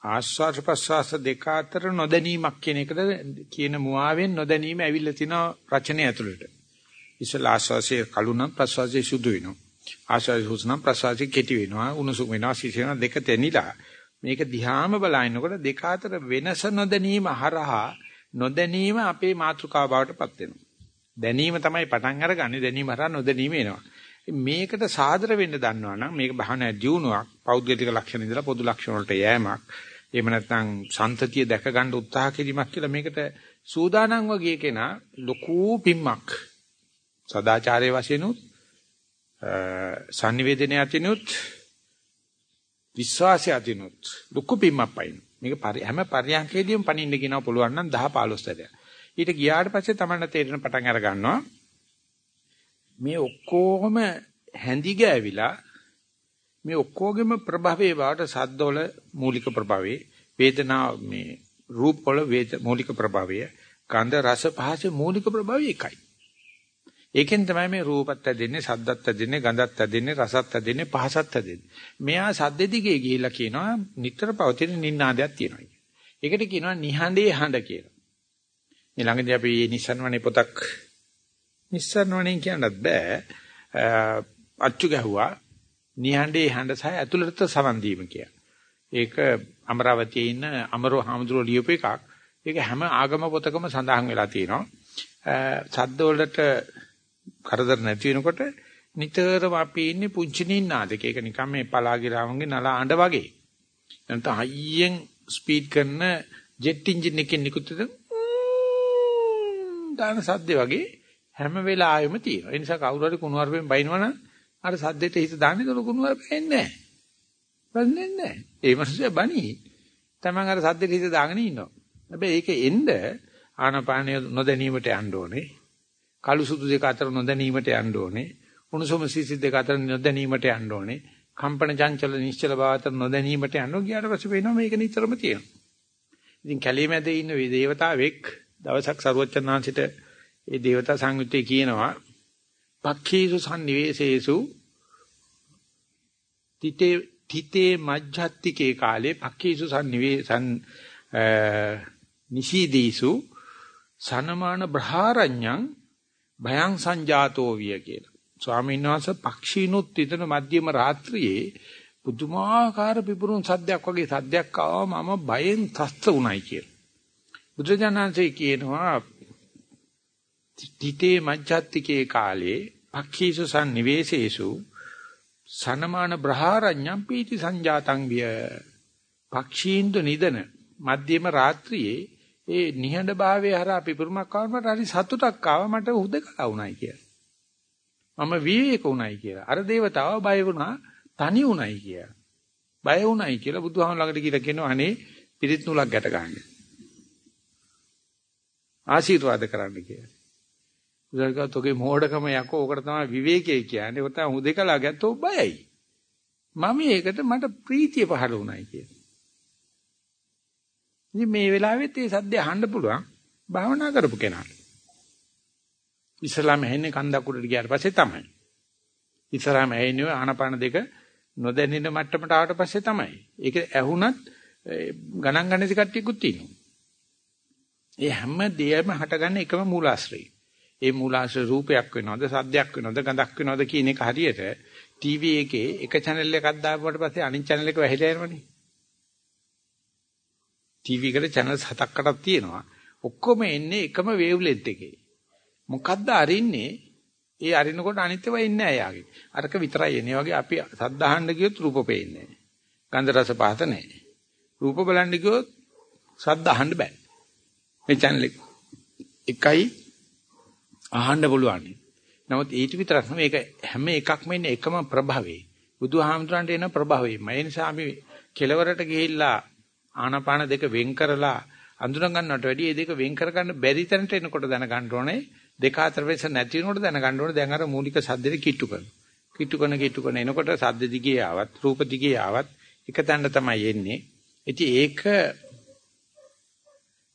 ආස්වාද ප්‍රසවාස දෙක අතර නොදැනීමක් කියන එකද කියන මුවාවෙන් නොදැනීම ඇවිල්ලා තිනවා රචනය ඇතුළට. ඉස්සලා ආස්වාසේ කළු නම් ප්‍රසවාසයේ සුදු වෙනවා. ආස්වාසේ හුස්නම් ප්‍රසවාසයේ කෙටි වෙනවා. උණුසුම් වෙනවා සිසින දෙක තෙනිලා. මේක දිහාම බලනකොට දෙක අතර වෙනස නොදැනීම හරහා නොදැනීම අපේ මාතෘකාව බවට පත් වෙනවා. දැනීම තමයි පටන් අරගන්නේ දැනීම හරහා නොදැනීම එනවා. මේකට සාදර වෙන්න දන්නවනම් මේක භාවනා දියුණුවක් පෞද්ගලික ලක්ෂණ ඉඳලා පොදු ලක්ෂණ වලට යෑමක් එහෙම නැත්නම් සන්තතිය දැක ගන්න උත්සාහ කිරීමක් කියලා මේකට සූදානම් වගේ කෙනා ලොකු පිම්මක්. සදාචාරයේ වශයෙන් උත් sannivedanaye අතිනුත් විශ්වාසය අතිනුත් ලොකු පිම්මක් පයින් මේක හැම පරියන්කේදීම පණින්න කියනවා පුළුවන් නම් 10 15 සැරයක් ඊට ගියාට පස්සේ තමයි තේරෙන පටන් අර ගන්නවා. මේ ඔක්කොම හැඳි ගෑවිලා මේ ඔක්කොගෙම ප්‍රභවයේ වාට සද්දවල මූලික ප්‍රභවයේ වේදනා මේ රූප වල වේද මූලික ප්‍රභවය ගන්ධ රස පහස මූලික ප්‍රභවය එකයි. ඒකෙන් තමයි මේ රූපත් ඇදෙන්නේ, සද්දත් ඇදෙන්නේ, ගඳත් ඇදෙන්නේ, රසත් ඇදෙන්නේ, පහසත් ඇදෙන්නේ. මෙයා සද්ද දිගේ ගිහිල්ලා කියනවා නිතර පවතින නින්නාදයක් තියෙනවා කියලා. ඒකට කියනවා නිහඬේ හඬ කියලා. මේ ළඟදී අපි නිස්සන්වනේ පොතක් නිස්සන්වනේ කියන්නත් බෑ. අච්චු ගැහුවා නිහඬේ හඬ සහ ඇතුළත සවන් දීම කියලා. ඒක අමරාවතියේ ඉන්න අමරෝ හාමුදුරුවෝ ලියපු එකක්. ඒක හැම ආගම පොතකම සඳහන් වෙලා තියෙනවා. සද්ද වලට කරදර නැති වෙනකොට නිතරම අපි ඉන්නේ පුංචි නින්නාදක. ඒක නිකන් මේ පලාගිරාවන්ගේ නල අඬ වගේ. නැත්නම් හයියෙන් ස්පීඩ් කරන ජෙට් එන්ජින් එකකින් නිකුත් දාන සද්ද වගේ හැම වෙලාවෙම තියෙනවා. ඒ නිසා කවුරු හරි කුණුවarpෙන් බයිනවනම් අර සද්දෙට හිත දාන්නේ ඒක කුණුවarp වෙන්නේ නැහැ. බන්නේ නැහැ. ඒ මිනිස්සු බණි. Taman අර සද්දෙට හිත දාගෙන ඉන්නවා. හැබැයි ඒක එන්න ආනපානිය නොදැනීමට යන්න ඕනේ. කළු සුදු දෙක අතර නොදැනීමට යන්න ඕනේ. උණුසුම සිසිල් දෙක අතර නොදැනීමට යන්න ඕනේ. කම්පන චංචල නිශ්චල බව අතර නොදැනීමට යනවා. ගියාට පස්සේ වෙනවා මේක නිතරම තියෙනවා. ඉතින් කැලේ මැද ඉන්න මේ දේවතාවෙක් දවසක් සරුවචනාංශිට ඒ දේවතා සංයුත්තේ කියනවා පක්ඛීසු සම්නිවේසේසු තිතේ තිතේ මජ්ජත්තිකේ කාලේ පක්ඛීසු සම්නිවේසන් නිශීදීසු සනමාන බ්‍රහාරඤ්ඤං භයං සංජාතෝ විය කියලා. ස්වාමීන් වහන්සේ පක්ෂීනුත් ඉතන මධ්‍යම රාත්‍රියේ පුදුමාකාර පිපුරුම් සද්දයක් වගේ සද්දයක් ආවම මම බයෙන් තස්ත උණයි කියලා. බුදුජානන්සේ කියනවා තිතේ මජ්ජත්තිකේ කාලේ පක්ඛීසු සම්නිවේසේසු සනමාන බ්‍රහාරඤ්ඤම් පීති සංජාතං විය. පක්ෂීන්දු නිදන මධ්‍යම රාත්‍රියේ ඒ නිහඬ භාවයේ හරහා පිපුරුමක් ආවම හරි සතුටක් ආවා මට හුදකලා වුණයි කියලා. මම විවේක වුණයි කියලා. අර దేవතාව බය වුණා තනි වුණයි කියලා. බය වුණයි කියලා බුදුහාම ළඟට ගිහලා කියනවා අනේ පිරිත් නූලක් ගැට ගන්න. ආශිර්වාද කරන්න කියලා. බුදුරජාණන් තෝගේ මෝඩකම යකෝ ඕකට තමයි විවේකයේ කියන්නේ. ඔත හුදකලා ගැත්තෝ බයයි. මම ඒකට මට ප්‍රීතිය පහළ වුණයි කියලා. ඉතින් මේ වෙලාවෙත් මේ සද්ද අහන්න පුළුවන් භාවනා කරපු කෙනාට. ඉස්ලාම ඇහෙන්නේ කන්දක් උඩට ගියාට පස්සේ තමයි. ඉස්ලාම ඇහෙන්නේ ආනපාන දෙක නොදැනෙන මට්ටමට ආවට පස්සේ තමයි. ඒක ඇහුණත් ගණන් ගන්න කට්ටියකුත් තියෙනවා. ඒ හැම දෙයක්ම හටගන්න එකම මූලාශ්‍රය. ඒ මූලාශ්‍රය රූපයක් වෙනවද, සද්දයක් වෙනවද, ගඳක් වෙනවද කියන එක හරියට ටීවී එකේ එක channel එකක් දාපුවට පස්සේ අනිත් channel එක වැහිලා යනවනේ. ටීවී එකට channels හතක් අටක් තියෙනවා. ඔක්කොම එන්නේ එකම වේව්ලෙන්ත් එකේ. මොකද්ද අරින්නේ? ඒ අරිනකොට අනිත් ඒවා ඉන්නේ නැහැ යාගේ. අරක විතරයි එන්නේ. වගේ අපි සද්ද අහන්න ගියොත් රූප පේන්නේ නැහැ. ගන්ධ රස පහත නැහැ. රූප බලන්න ගියොත් සද්ද අහන්න බෑ. මේ channel එක එකයි අහන්න පුළුවන්. නමුත් ඊට විතරක් නෙවෙයි ඒක හැම එකක්ම ඉන්නේ එකම ප්‍රභවයේ. බුදුහාමුදුරන්ට එන ප්‍රභවයෙන්ම. ඒ නිසා අපි කෙලවරට ගිහිල්ලා ආනාපාන දෙක වෙන් කරලා අඳුන ගන්නවට වැඩිය මේ දෙක වෙන් කර ගන්න බැරි තැනට එනකොට දැනගන්න ඕනේ දෙක අතර වෙනස නැති වෙනකොට දැනගන්න ඕනේ දැන් අර මූලික සද්දෙට කිට්ටු කරනවා. කිට්ටු කරන කිට්ටු කරන එනකොට සද්ද දිගේ ආවත් රූප දිගේ ආවත් එක තැනට තමයි එන්නේ. ඉතින් ඒක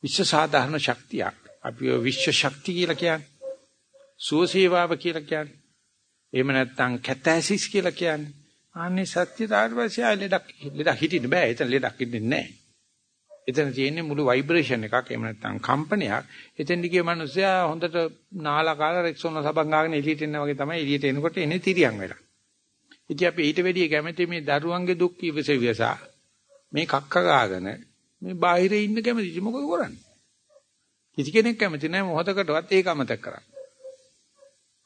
විශ්ව සාධාරණ ශක්තියක්. අපි විශ්ව ශක්තිය කියලා කියන්නේ. සුවසේවාව කියලා කියන්නේ. එහෙම නැත්නම් කැතැසිස් කියලා කියන්නේ. අනේ සත්‍ය තාර්වසිය ලෙඩක් ලෙඩක් හිටින්න බෑ. එතන ලෙඩක් ඉන්නේ නැහැ. එතන තියෙන්නේ මුළු ভাইබ්‍රේෂන් එකක් එහෙම නැත්නම් කම්පනයක්. එතෙන් දිගේ මිනිස්සයා හොඳට නාලා කාලා රෙක්සෝන සබන් ගාගෙන එළියට එන්න වගේ තමයි එළියට එනකොට එන්නේ තිරියන් වෙලා. ඉතින් අපි ඊට වැඩිය කැමති මේ දරුවන්ගේ දුක් ඉවසෙවිසා මේ කක්ක ගාගෙන මේ බාහිරේ ඉන්න කැමති මොකද කරන්නේ? කිසි කෙනෙක් කැමති නැහැ මොහොතකටවත් ඒක අමතක කරන්න.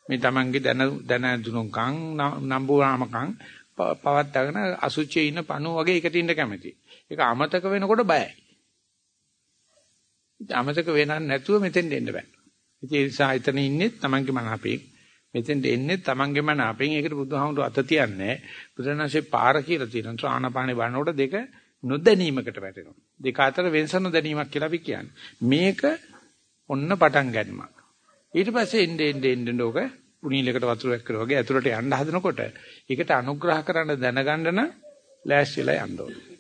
මේ Tamange දන දන දුනුකම් නම්බුරාමකම් පවත්වාගෙන අසුචියේ ඉන්න පණුව වගේ එකට ඉන්න කැමති. ඒක අමතක වෙනකොට බයයි. අමතක වෙනන් නැතුව මෙතෙන් එන්න බෑ. ඒ නිසා එතන ඉන්නේ Tamange මනාපෙන්. මෙතෙන්ට එන්නේ Tamange මනාපෙන්. ඒකට බුදුහාමුදුරු අත තියන්නේ. බුදුරණන්සේ පාර කියලා තියෙනවා. ආනාපානේ බලනකොට දෙක නොදැනීමකට වැටෙනවා. දෙක අතර වෙනස නොදැනීමක් කියලා අපි කියන්නේ. මේක ඔන්න පටන් ගන්නමක්. ඊට පස්සේ එන්නේ එන්නේ එන්නේ ඕක පුණීලකට වතුරක් කරා වගේ ඇතුළට යන්න හදනකොට ඒකට අනුග්‍රහ කරන්න දැනගන්න නම් ලෑස්තිලා යන්න ඕනේ.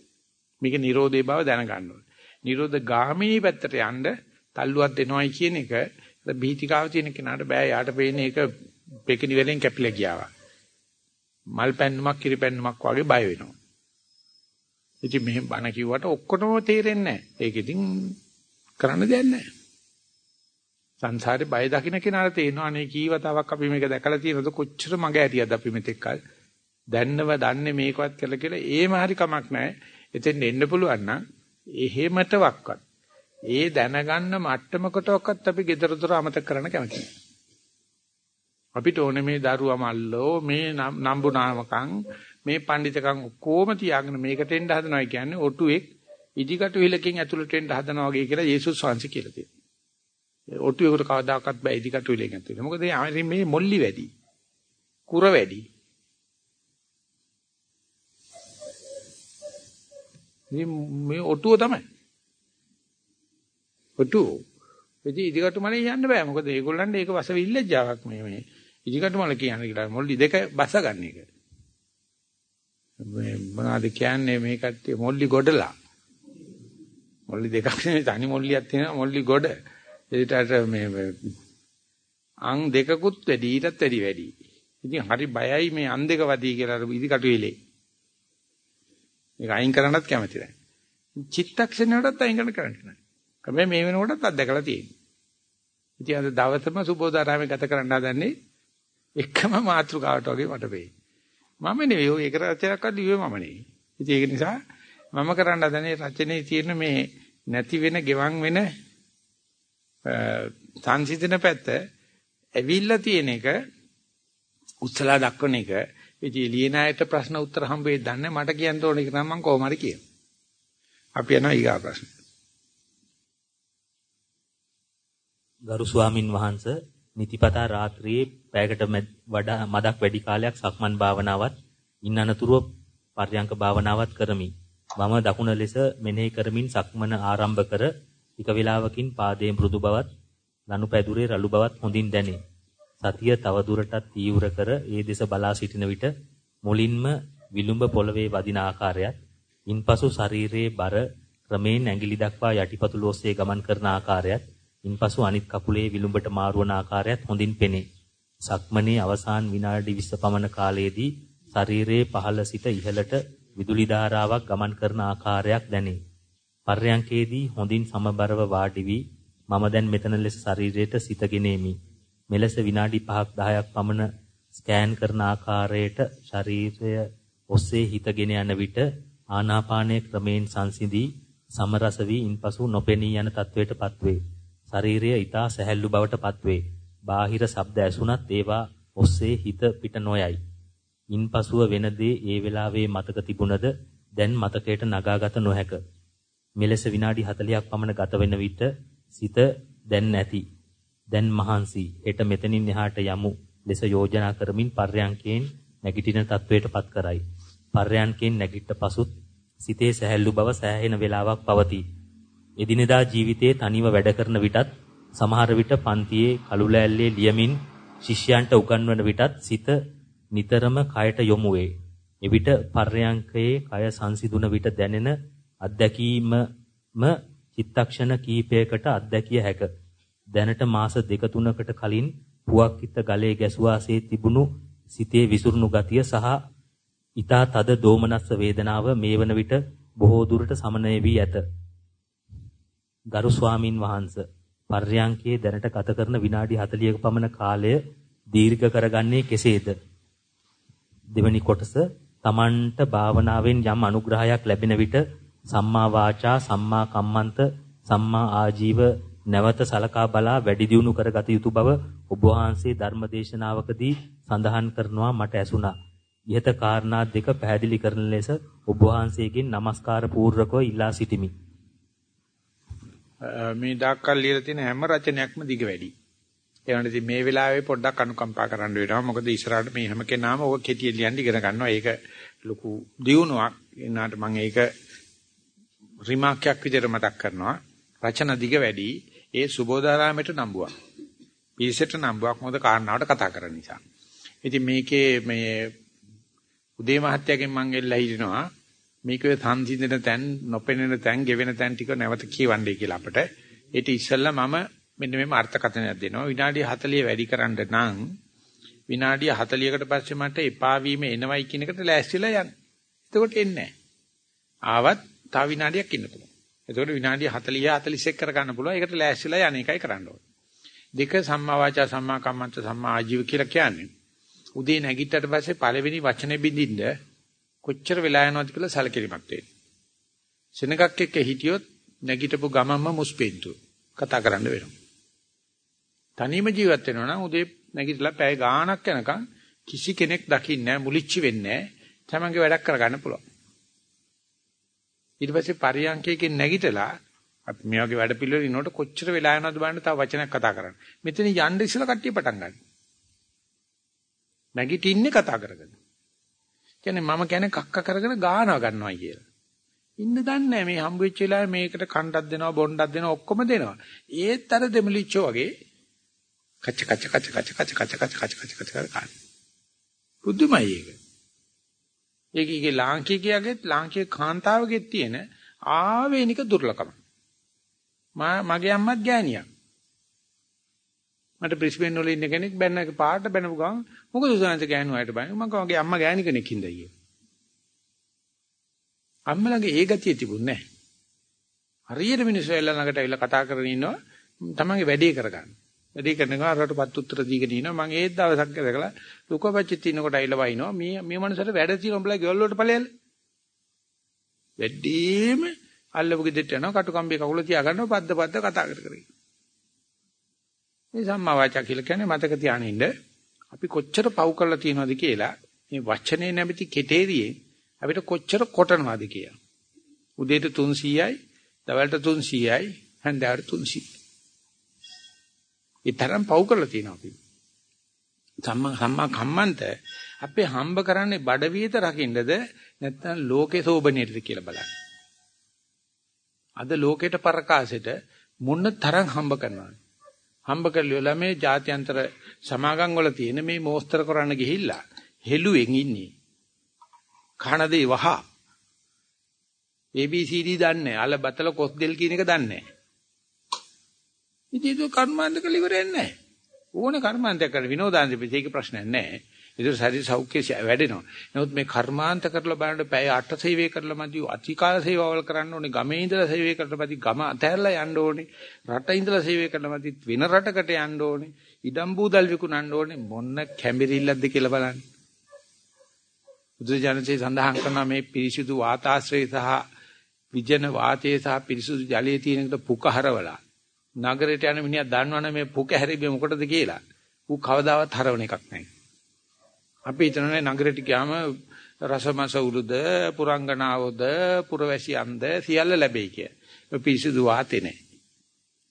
මේක Nirodhe බව දැනගන්න ඕනේ. නිරෝධ ගාමිනී පැත්තට යන්න තල්ලුවක් දෙනවයි කියන එක බීතිකාව තියෙන කෙනාට බෑ යාට පේන්නේ ඒක පෙකිනි වලින් කැපිලා ගියා. මල් පැන්නුමක් කිරි පැන්නුමක් වගේ බය වෙනවා. ඉතින් මෙහෙම බණ කිව්වට ඔක්කොටම තේරෙන්නේ නැහැ. ඒක ඉතින් කරන්න දෙයක් නැහැ. සංසාරේ බය දකින්න කෙනාට තේරෙනවා අනේ කීවතාවක් අපි මේක දැකලා තියෙනවද කොච්චර මග ඇරියද අපි මෙතෙක් කල්. දැන්නව දන්නේ මේකවත් කියලා කියලා ඒම හරි කමක් නැහැ. එතෙන් එන්න පුළුවන් නම් එහෙමට වක්වත්. ඒ දැනගන්න මට්ටමකටවත් අපි gedara dora අමතක කරන්න කැමති නැහැ. අපිට ඕනේ මේ දරුවා මල්ලෝ මේ නම්බු නාමකම් මේ පඬිතකම් කොහොම තියාගෙන මේකට එන්න හදනවා කියන්නේ ඔටුවෙක් ඉදිකටු හිලකින් ඇතුළට එන්න හදනවා වගේ කියලා යේසුස් වහන්සේ කියලා තියෙනවා. ඔටුවෙකුට කවදාකවත් බෑ ඉදිකටු හිලෙන් ඇතුළට. මොකද මේ මොල්ලි වැඩි. කුර වැඩි. මේ ඔටුව තමයි. ඔටුව. ඉතින් ඉදිකටු මලේ යන්න බෑ. මොකද ඒගොල්ලන්ට ඒක වස විල්ලජාවක් මේ මේ. ඉදිකට මල කියන්නේ කියලා මොල්ලි දෙක බස ගන්න එක. මේ මොනවද කියන්නේ මේ කට්ටිය මොල්ලි ගොඩලා. මොල්ලි දෙකක් නෙවෙයි තනි මොල්ලියක් තියෙනවා මොල්ලි ගොඩ. ඒකට මේ අං දෙකකුත් වැඩි ඊටත් වැඩි වැඩි. ඉතින් හරි බයයි මේ අං දෙක වදී කියලා අර ඉදිකට වෙලේ. ඒක අයින් කරන්නත් කැමති නැහැ. චිත්තක්ෂණයටත් අයින් කරන්න කරන්නේ නැහැ. හැබැයි මේ වෙනකොටත් අත්දකලා තියෙනවා. ඉතින් අද දවසම සුබෝධාරාමේ ගත කරන්න හදන්නේ එකම මාතෘකාවට වගේ මට වෙයි. මම නෙවෙයි ඔය එක රචනයක්වත් ලිව්වේ මම නෙවෙයි. ඉතින් ඒක නිසා මම කරන්න හදනේ රචනයේ තියෙන මේ නැති වෙන, ගෙවන් වෙන සංසිඳන පැත්ත ඇවිල්ලා තියෙන එක උත්සලා දක්වන එක. ඉතින් ලියන අයට ප්‍රශ්න උත්තර හම්බෙන්නේ දන්නේ මට කියන්න ඕන එක නම් මම කොහොම හරි කියනවා. අපි යනවා ඊගා ප්‍රශ්න. ගරු ස්වාමින් වහන්සේ නිතිපතා රාත්‍රියේ පැයකට වඩා මදක් වැඩි කාලයක් සක්මන් භාවනාවත් ඉන් අනතුරුව පර්යංක භාවනාවත් කරමි. වම දකුණ ලෙස මෙනෙහි කරමින් සක්මන ආරම්භ කර ටික වේලාවකින් පාදයේ මෘදු බවත් ලනුපැදුරේ රළු බවත් හොඳින් දැනේ. සතිය තව දුරටත් තීව්‍ර කර ඒ දෙස බලා සිටින විට මුලින්ම විලුඹ පොළවේ වදින ආකාරයත් ඉන්පසු ශරීරයේ බර ක්‍රමයෙන් ඇඟිලි දක්වා යටිපතුල ඔස්සේ ගමන් කරන ආකාරයත් ඉන්පසු අනිත් කකුලේ විලුඹට මාරුවන ආකාරයත් හොඳින් පෙනේ. සක්මනේ අවසාන විනාඩි 20 පමණ කාලයේදී ශරීරයේ පහළ සිට ඉහළට විදුලි ධාරාවක් ගමන් කරන ආකාරයක් දැනේ. පර්යංකේදී හොඳින් සමබරව වාඩි වී මම දැන් මෙතන ලෙස ශරීරයට සිතගෙනෙමි. මෙලෙස විනාඩි 5ක් 10ක් පමණ ස්කෑන් කරන ආකාරයට ශරීරය ඔස්සේ හිතගෙන යන විට ආනාපානයේ ක්‍රමයෙන් සංසිඳී සමරස වී ඉන්පසු නොපෙනී යන තත්වයටපත් වේ. ශරීරය ඊතා සැහැල්ලු බවට පත්වේ. බාහිර ශබ්ද ඇසුණත් ඒවා ඔස්සේ හිත පිට නොයයි. ඉන්පසුව වෙන දේ ඒ වෙලාවේ මතක තිබුණද දැන් මතකයට නගාගත නොහැක. මෙලෙස විනාඩි 40ක් පමණ ගත වෙන විට සිත දැන් නැති. දැන් මහන්සි හෙට මෙතනින් එහාට යමු ලෙස යෝජනා කරමින් පර්යංකයෙන් නැගිටින තත්වයටපත් කරයි. පර්යංකයෙන් නැගිට පසුත් සිතේ සැහැල්ලු බව සෑහෙන වේලාවක් පවතී. එදිනෙදා ජීවිතයේ තනිව වැඩ කරන විටත් සමහර විට පන්තියේ කළු ලෑල්ලේ ලියමින් ශිෂ්‍යයන්ට උගන්වන විටත් සිත නිතරම කයට යොමු වේ. එවිට පර්යංකයේ කය සංසිඳුන විට දැනෙන අත්දැකීමම චිත්තක්ෂණ කීපයකට අත්දැකිය හැක. දැනට මාස දෙක තුනකට කලින් පුවක්කිට ගලේ ගැසුවාසේ තිබුණු සිතේ විසුරුණු ගතිය සහ ඊතා තද දෝමනස්ස වේදනාව මේ වන විට බොහෝ දුරට සමනය වී ඇත. ගරු ස්වාමින් වහන්සේ පර්යංකයේ දැනට ගත කරන විනාඩි 40ක පමණ කාලය දීර්ඝ කරගන්නේ කෙසේද? දෙවැනි කොටස තමන්ට භාවනාවෙන් යම් අනුග්‍රහයක් ලැබෙන විට සම්මා වාචා සම්මා කම්මන්ත සම්මා ආජීව නැවත සලකා බලා වැඩි දියුණු කරගත යුතු බව ඔබ වහන්සේ ධර්මදේශනාවකදී සඳහන් කරනවා මට ඇසුණා. ইহත කාරණා දෙක පැහැදිලි කරන ලෙස ඔබ වහන්සේගෙන් নমස්කාර පූර්වකව ඉල්ලා සිටිමි. මේ දායකල් ලියලා තියෙන හැම රචනයක්ම දිග වැඩි. ඒවනේ ඉතින් මේ වෙලාවේ පොඩ්ඩක් අනුකම්පා කරන්න වෙනවා. මොකද ඉස්සරහට මේ හැම කෙනාම ඔක කෙටියෙන් ලියන්න ඉගෙන ගන්නවා. ඒක ලොකු දියුණුවක්. එනාට මම ඒක රිමාක්යක් විදිහට මතක් කරනවා. රචන දිග වැඩි. ඒ සුබෝධාරාමයට නම්බුවක්. පිරිසට නම්බුවක් මොකද කාරණාවට කතා කරන නිසා. ඉතින් මේකේ මේ උදේ මහත්තයාගෙන් මම එල්ලා හිටිනවා මේකේ සංසිඳන තැන්, නොපෙනෙන තැන්, ගෙවෙන තැන් ටික නැවත කියවන්නේ කියලා අපට. ඒටි ඉස්සෙල්ලා මම මෙන්න මේ අර්ථකථනයක් දෙනවා. විනාඩි 40 වැඩි කරන්න නම් විනාඩි 40කට පස්සේ මට එපා වීම එනවයි කියන එකට ලෑස්තිලා යන්න. එතකොට එන්නේ ආවත් තව විනාඩියක් ඉන්න පුළුවන්. එතකොට විනාඩි 40 41 කර ගන්න පුළුවන්. ඒකට ලෑස්තිලා යන එකයි කරන්න ඕනේ. දෙක සම්මා වාචා සම්මා කම්මන්ත සම්මා ආජීව කියලා කියන්නේ. උදේ නැගිට්ටට පස්සේ පළවෙනි වචනේ බින්දින්න කොච්චර වෙලා යනවද කියලා සැලකිලිමත් වෙන්න. සෙනගක් එක්ක හිටියොත් නැගිටපු ගමම්ම මුස්පෙන්තු කතා කරන්න වෙනවා. තනියම ජීවත් වෙනවා නම් උදේ නැගිටලා පැය ගාණක් යනකම් කිසි කෙනෙක් දකින්නේ නැහැ මුලිච්ච වෙන්නේ නැහැ. තමන්ගේ වැඩක් කරගන්න පුළුවන්. ඊට පස්සේ පරියන්කයකින් නැගිටලා අපි මේ වගේ වැඩ පිළිවෙල ඉනකොට කොච්චර වෙලා යනවද බලන්න තව වචනයක් කතා කරන්න. මෙතන යන්න ඉස්සලා කට්ටිය පටන් ගන්න. නැගිටින්නේ කතා කරගෙන. කියන්නේ මම කියන්නේ කක්ක කරගෙන ගානවා ගන්නවා කියලා. ඉන්න දන්නේ මේ හම්බ වෙච්ච වෙලාවේ මේකට කණ්ඩක් දෙනවා බොණ්ඩක් දෙනවා ඔක්කොම දෙනවා. ඒත් අර දෙමලිච්චෝ වගේ කච කච කච කච කච කච කච කච කච කච කර කාන. බුදුමයි ඒක. ඒකේ ලාංකිකයාගේ ලාංකික කාන්තාවගේ තියෙන ආවේනික දුර්ලභකම. මගේ අම්මත් ගෑණියක්. මට බ්‍රිස්බේන් වල ඉන්න කෙනෙක් බැන්න පාට බැනපු ගමන් මොකද උසාන්ත ගෑනු අයට බයි මම කවගේ අම්මා ගෑණි කෙනෙක් හින්දා කියේ. අම්මලගේ ඒ ගතිය තිබුණේ නැහැ. හරියට මිනිස්සු එල්ල ළඟට ඇවිල්ලා කතා කරගෙන ඉන්නවා තමන්ගේ වැඩේ කරගන්න. වැඩේ කරනවා අරටපත් උත්තර දීගෙන ඉන්නවා මම ඒත් දවසක් දැකලා ලුකපච්චිත් ඉන්නකොට ඇවිල්ලා වයින්නවා මේ මේ මනසට වැඩ තියෙන උඹලා ගෙවල් වලට ඵලයල්ල. වැඩිම අල්ලපු ගෙදරට යනවා කටුකම්බේ කකුල තියා ගන්නවා පද්ද පද්ද කතා කර කර. මේ සම්මා වාචා කියලා කියන්නේ මතක තියාගෙන ඉන්න අපි කොච්චර පව් කරලා තියෙනවද කියලා මේ වචනේ නැමැති කෙටේරියේ අපිට කොච්චර කොටනවද කියලා. උදේට 300යි, දවල්ට 300යි, හන්දෑවට 300යි. ඒ තරම් පව් කරලා තියෙනවා අපි. සම්මා සම්මා කම්මන්ත අපි හම්බ කරන්නේ බඩ වියත රකින්නද නැත්නම් ලෝකේ සෝබනේද කියලා බලන්න. අද ලෝකෙට පරකාසෙට මොන තරම් හම්බ කරනවද? හම්බ කරලා මේ ජාත්‍යන්තර සමාගම් වල තියෙන මේ මෝස්තර කරන්න ගිහිල්ලා හෙළුවෙන් ඉන්නේ. කන දේ වහ. ABCD දන්නේ අල බතල කොස් දෙල් කියන එක දන්නේ ඉතින් ඒක කර්මාන්ත කළ ඉවරයක් නැහැ. ඕනේ කර්මාන්තයක් කරලා විනෝදාන්ත පිටේක ප්‍රශ්නයක් නැහැ. ඒක ශරීර සෞඛ්‍ය වැඩෙනවා. නමුත් මේ කර්මාන්ත කරලා බලන්න පැය 8 සේවය කරලා මදි අතිකාල සේවාවල් කරන්න ඕනේ. ගමේ ඉඳලා සේවය කරලා මදි ගම අතහැරලා යන්න ඕනේ. රට ඉඳලා සේවය කරලා මදි වෙන රටකට යන්න ඕනේ. ඉඩම් බූදල් විකුණන්න ඕනේ. මොන්න කැඹිරිල්ලක්ද කියලා බලන්න. බුදුජානකේ සඳහන් කරන මේ පිරිසිදු වාතාශ්‍රය සහ විජන වාතයේ සහ පිරිසිදු ජලයේ තියෙන එකට පුක හරවලා නගරයට යන මිනිහා දන්නවනේ මේ පුක හැරිබේ මොකටද කියලා. ඌ කවදාවත් හරවන එකක් නැහැ. අපි හිතන්නේ නගරයට ගියාම රසමස උරුද පුරංගනාවද පුරවැසියන්ද සියල්ල ලැබෙයි කිය. මේ පිරිසිදු වාතේ නැහැ.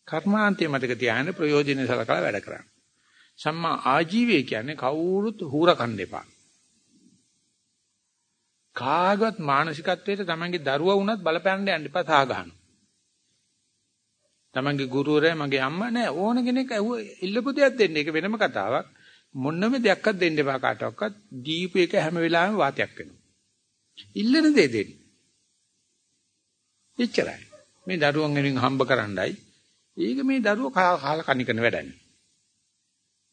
කර්මාන්තයේ මතක තියාගෙන ප්‍රයෝජනෙ සලකලා වැඩ කරන්න. සම්මා ආජීවය කියන්නේ කවුරුත් හූර කන්න එපා. කාගවත් මානසිකත්වයට තමන්ගේ දරුවා වුණත් බලපෑන්න යන්න එපා සහ ගන්න. තමන්ගේ ගුරුවරයා මගේ අම්මා නෑ ඕන කෙනෙක් ඉල්ලපු දෙයක් දෙන්න. ඒක වෙනම කතාවක්. මොන්නම දෙයක්වත් දෙන්න එපා කාටවත්. දීපු එක හැම වෙලාවෙම වාතයක් වෙනවා. ඉල්ලන දේ දෙන්න. එච්චරයි. මේ දරුවන් වෙනින් හම්බ කරන්නයි. ඒක මේ දරුවෝ කාලා කණිකන වැඩන්නේ.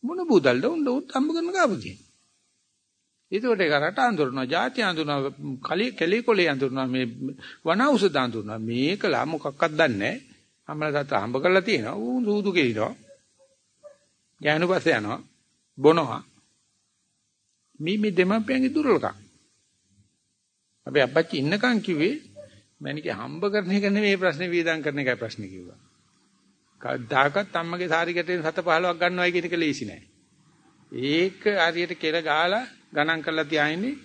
මොන බුදල්ද උන් උත් හම්බ කරන ගාපතියි. ඒකට ඒක රට අඳුරනවා, ಜಾති අඳුරනවා, කලී කෙලී කොලේ අඳුරනවා, මේ වන ඖෂධ අඳුරනවා. මේකලා මොකක්වත් දන්නේ නැහැ. අම්මලා තාත්තා හම්බ කරලා තියෙනවා. ඌ සූදු කෙලිනවා. ගෑනු පස්සේ යනවා. බොනවා. මේ මේ දෙමපියන්ගේ දුර්වලකම්. අපි අපච්චි ඉන්නකන් කිව්වේ මැනිකේ හම්බ කරන එක නෙමෙයි ප්‍රශ්නේ වියදම් කරන එකයි ප්‍රශ්නේ කිව්වා. කවදාකවත් අම්මගේ සාරි ගැටෙන් 7 15ක් ගන්නවයි කියන එක ලේසි නෑ. ඒක හරියට කෙල ගාලා ගණන් කරලා තියාින්නේ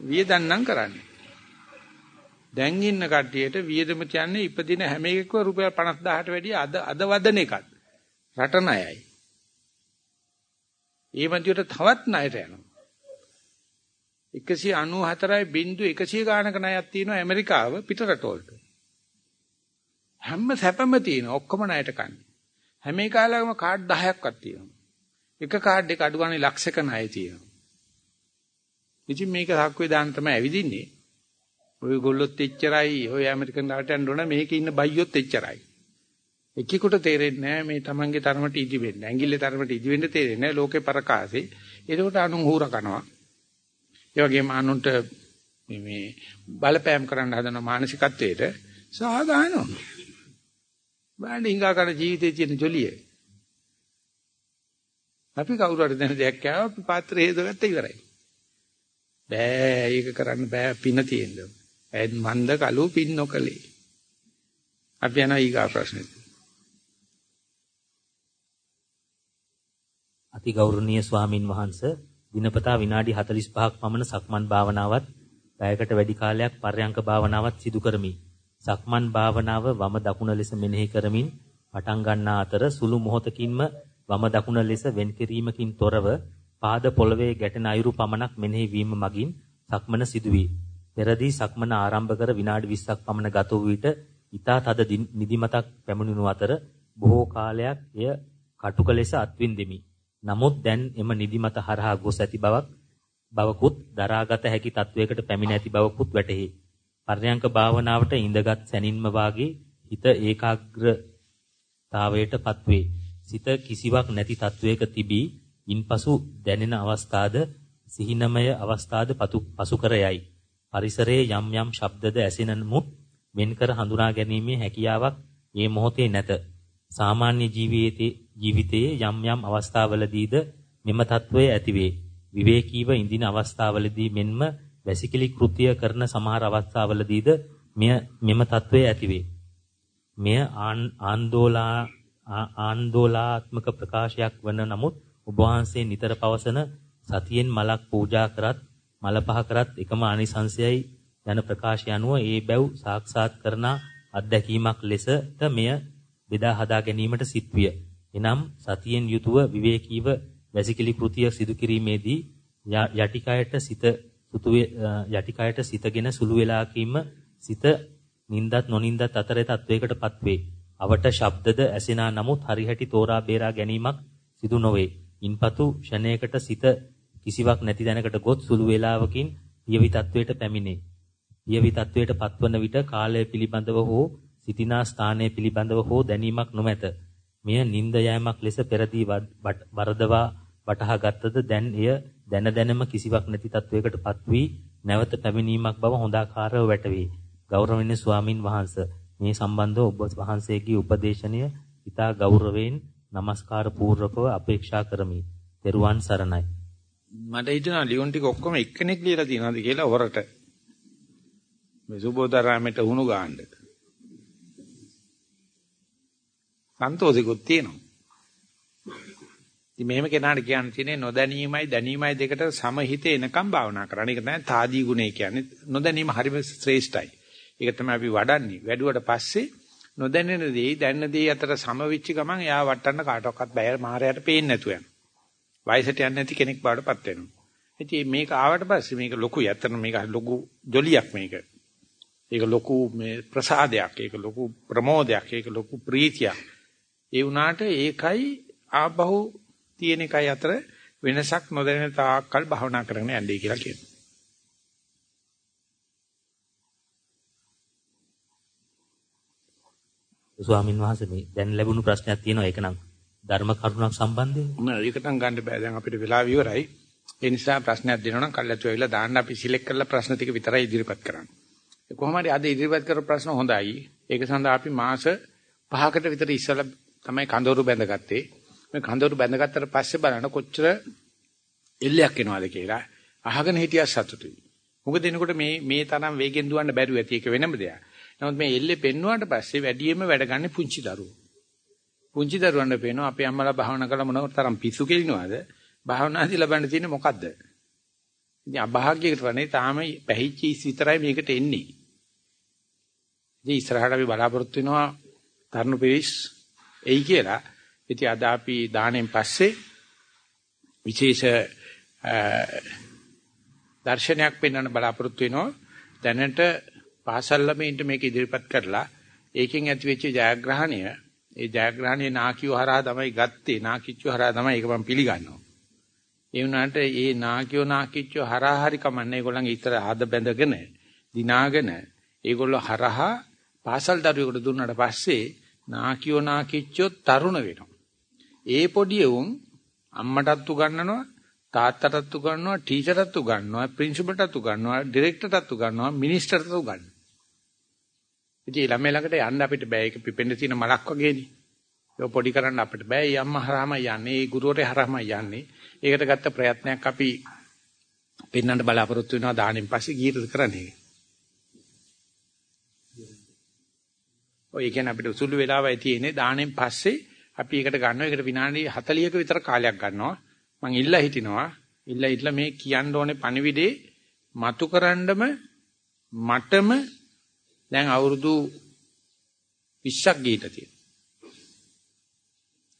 වියදම් නම් කරන්නේ. දැන් ඉන්න කට්ටියට වියදම කියන්නේ ඉපදින හැම එකකම රුපියල් 50000ට වැඩිය අද අද වදන එකක්. රට ණයයි. ඒ මැදියට තවත් ණයට යනවා. 194යි බින්දු 100 ගානක ණයක් තියෙනවා ඇමරිකාව පිට රටවලට. හැම සැපම තියෙනවා ඔක්කොම ණයට කන්නේ. හැම කාලයකම කාඩ් 10ක්වත් තියෙනවා. එක කාඩ් එක අඩු ගානේ ලක්ෂක ණය තියෙනවා. ඉතින් මේක හක්වේ දාන්න තමයි ඇවිදින්නේ. ඔයගොල්ලොත් එච්චරයි ඔය ඇමරිකන් රටට යන්න ඕන මේකේ ඉන්න බයියොත් එච්චරයි. එක්කෙකුට තේරෙන්නේ නැහැ මේ Tamange තරමට ඉදි වෙන්න. ඇඟිල්ලේ තරමට ඉදි වෙන්න තේරෙන්නේ නැහැ ලෝකේ පරකාසේ. ඒකට අනුන් හූර කනවා. ඒ වගේම අනුන්ට මේ බලපෑම් කරන්න හදන මානසිකත්වයට සාධාරණව. බෑනේ හිඟා කරන ජීවිතයේ තියෙන ජොලිය. අපි කවුරු හරි දැන දෙයක් කෑවා අපි පාත්‍රය හේදගත්ත ඉවරයි. බෑ ඒක කරන්න බෑ පින තියෙන්න. ඇයි මන්ද කලු පින් නොකලේ. අපි යනවා ඊගා ප්‍රශ්නෙට. අති ගෞරවනීය ස්වාමින් වහන්සේ දිනපතා විනාඩි 45ක් පමණ සක්මන් භාවනාවත් පැයකට වැඩි කාලයක් පර්යංක භාවනාවත් සිදු කරමි. සක්මන් භාවනාව වම දකුණ ලෙස මෙනෙහි කරමින් පටන් ගන්නා අතර සුළු මොහොතකින්ම වම දකුණ ලෙස වෙන් කිරීමකින් තොරව පාද පොළවේ ගැටෙන අයුරු පමණක් මෙනෙහි වීම මගින් සක්මන සිදුවේ. පෙරදී සක්මන ආරම්භ කර විනාඩි 20ක් පමණ ගත වූ විට ඊතා තද නිදිමතක් පැමුණුණු අතර බොහෝ කාලයක් එය කටුක ලෙස අත්විඳෙමි. නමුත් දැන් එම නිදිමත හරහා ගොස් ඇති බවක් බවකුත් දරාගත හැකි තත්වයකට පැමිණ ඇති බවකුත් වැටහි. පර්යංක භාවනාවට ඉඳගත් සැනින්ම වාගේ හිත ඒකාග්‍රතාවයටපත් වේ. සිත කිසිවක් නැති තත්වයක තිබී ඉන්පසු දැනෙන අවස්ථාද සිහිනමය අවස්ථාද පසු කර යයි. පරිසරයේ යම් යම් ශබ්දද ඇසෙන නමුත් වෙන්කර හඳුනා ගැනීමේ හැකියාවක් මේ මොහොතේ නැත. සාමාන්‍ය ජීවිතයේ ජීවිතයේ යම් යම් අවස්ථාවලදීද මෙම తත්වයේ ඇතිවේ. විවේකීව ඉඳින අවස්ථාවලදී මෙන්ම වැසිකිලි කෘත්‍ය කරන සමහර අවස්ථාවලදීද මෙය මෙම తත්වයේ ඇතිවේ. මෙය ආන්දෝලා ආන්දෝලාත්මක ප්‍රකාශයක් වන නමුත් ඔබ වහන්සේ නිතර පවසන සතියෙන් මලක් පූජා කරත් මල පහ කරත් එකම ආනිසංසයයි යන ප්‍රකාශය අනුව ඒ බැව් සාක්ෂාත් කරන අත්දැකීමක් ලෙසට මෙය බෙදා හදා ගැනීමට සිත්විය. එනම් සතියෙන් යුතුව විවේකීව වැසිකිලි කෘතිය සිදු කිරීමේදී යටිකයට සිත සුතුවේ යටිකයට සිතගෙන සුළු වේලාවකින්ම සිත නින්දත් නොනින්දත් අතරේ තත්වයකටපත් වේ. අවට ශබ්දද ඇසෙනා නමුත් හරිහැටි තෝරා බේරා ගැනීමක් සිදු නොවේ. ඉන්පතු ෂණයකට සිත කිසිවක් නැති දැනකට ගොත් සුළු වේලාවකින් යවි තත්වයට පැමිණේ. යවි තත්වයට පත්වන විට කාලය පිළිබඳව හෝ සිටිනා ස්ථානය පිළිබඳව හෝ දැනීමක් නොමැත. මෙය නිନ୍ଦ යෑමක් ලෙස පෙරදී වරදවා වටහාගත්තද දැන් එය දැන දැනම කිසිවක් නැති තත්වයකට පත්වී නැවත පැමිණීමක් බව හොඳාකාරව වැටහේ. ගෞරවනීය ස්වාමින් වහන්සේ මේ සම්බන්ධව ඔබ වහන්සේගේ උපදේශනය ඉතා ගෞරවයෙන් নমස්කාර පූර්වකව අපේක්ෂා කරමි. තෙරුවන් සරණයි. මට හිතෙනවා ලියුම් ටික ඔක්කොම එක්කෙනෙක් ලියලා තියෙනවද කියලා හොරට. මේ සුබෝධාරාමයට වුණු ගාන්න. සන්තෝෂිකුත් තියෙනවා. ඉතින් මෙහෙම කෙනාට කියන්න තියෙන්නේ නොදැනීමයි දැනීමයි දෙකට සමහිත එනකම් භාවනා කරන්න. ඒක තමයි තාදී ගුණය කියන්නේ. නොදැනීම හරිම ශ්‍රේෂ්ඨයි. ඒක තමයි අපි වඩන්නේ. වැඩුවට පස්සේ නොදැනෙන දේ දැනන දේ අතර සමවිච්ච ගමන් එයා වටන්න කාටවත් බෑ මාරයට පේන්නේ නැතුව යන. වයසට යන්නේ නැති කෙනෙක් බවටපත් වෙනවා. ඉතින් මේක ආවට පස්සේ මේක ලොකුයි. ඇත්තට මේක ලොකු ජොලියක් මේක. ඒක ලොකු මේ ප්‍රසාදයක්. ඒක ලොකු ප්‍රමෝදයක්. ඒක ලොකු ප්‍රීතියක්. ඒ වුණාට ඒකයි ආබහු තියෙන එකයි අතර වෙනසක් නොදැනෙන තාක්කල් භවනා කරගෙන යන්නේ කියලා කියනවා. ස්වාමින් වහන්සේ මේ දැන් ලැබුණු ප්‍රශ්නයක් තියෙනවා ඒක නම් ධර්ම කරුණක් සම්බන්ධයෙන්. නෑ ඒක නම් ගන්න බෑ. දැන් අපිට වෙලා ඉවරයි. ඒ නිසා ප්‍රශ්නයක් දෙනවා නම් කල්ලාතු ඇවිල්ලා දාන්න. අපි සිලෙක්ට් කරලා ප්‍රශ්න ටික විතරයි ඉදිරිපත් කරන්නේ. කොහොම හරි අද ඉදිරිපත් කරපු ප්‍රශ්න හොඳයි. ඒක සඳහා අපි මාස 5කට විතර ඉස්සලා තමයි කඳවුරු බැඳගත්තේ. මේ කඳවුරු බැඳගත්තට පස්සේ බලන්න කොච්චර එල්ලයක් එනවද කියලා. අහගෙන හිටියා සතුටුයි. මොකද එනකොට මේ මේ තරම් වේගෙන් දුවන්න බැරුව ඇති ඒක වෙනම දෙයක්. නමුත් මේ එල්ලේ පෙන්නුවාට පස්සේ වැඩියෙන්ම වැඩ ගන්න පුංචි දරුවෝ. පුංචි දරුවන්ට පේනවා අපේ අම්මලා භාවනා කළා මොන තරම් පිස්සු කෙලිනවද? භාවනාදී ලබන්න තියෙන්නේ මොකද්ද? ඉතින් අභාග්‍යයකට වනේ තාම පැහිච්ච ඉස් විතරයි මේකට එන්නේ. ඉතින් ඉස්සරහට අපි බලාපොරොත්තු වෙනවා තරුණ පිරිස් එයි කියලා. ඉතින් අද අපි දාණයෙන් පස්සේ විශේෂ දර්ශනයක් පෙන්වන්න බලාපොරොත්තු වෙනවා. දැනට පාසල් ළමයින්ට මේක ඉදිරිපත් කරලා ඒකෙන් ඇති වෙච්ච ජයග්‍රහණය ඒ ජයග්‍රහණය නාකියෝ හරහා තමයි ගත්තේ නාකිච්චෝ හරහා තමයි ඒක මම පිළිගන්නවා. ඒ වුණාට ඒ නාකියෝ නාකිච්චෝ හරහා හරි කමන්නේ ඒගොල්ලන්ගේ ඉතර ආද බැඳගෙන දිනාගෙන ඒගොල්ලෝ හරහා පාසල් දරුවෙකුට දුන්නාට පස්සේ නාකියෝ නාකිච්චෝ තරුණ වෙනවා. ඒ පොඩි උන් අම්මටත් උගන්වනවා තාත්තටත් උගන්වනවා ටීචර්ටත් උගන්වනවා ප්‍රින්සිපල්ටත් උගන්වනවා ඩිරෙක්ටර්ටත් උගන්වනවා මිනිස්ටර්ටත් උගන්වනවා. ඉතින් ළමයි ළඟට යන්න අපිට බෑ ඒක පිපෙන්න තියෙන මලක් වගේනේ. ඒක පොඩි කරන්න අපිට බෑ. ඒ අම්මා හරහාම යන්නේ, ඒ ගුරුවරයා හරහාම යන්නේ. ඒකට ගත්ත ප්‍රයත්නයක් අපි පෙන්වන්න බලාපොරොත්තු වෙනවා දාණයෙන් පස්සේ ගියද කරන්නේ. ඔය කියන්නේ අපිට සුළු වෙලාවයි තියෙන්නේ දාණයෙන් පස්සේ අපි ඒකට ගන්නවා. ඒකට විනාඩි 40ක විතර කාලයක් ගන්නවා. මං ඉල්ලා හිටිනවා. ඉල්ලා ඉట్లా මේ කියන්න ඕනේ පණිවිඩේ මතු කරන්නම මටම දැන් අවුරුදු 20ක් ගිහිට තියෙනවා.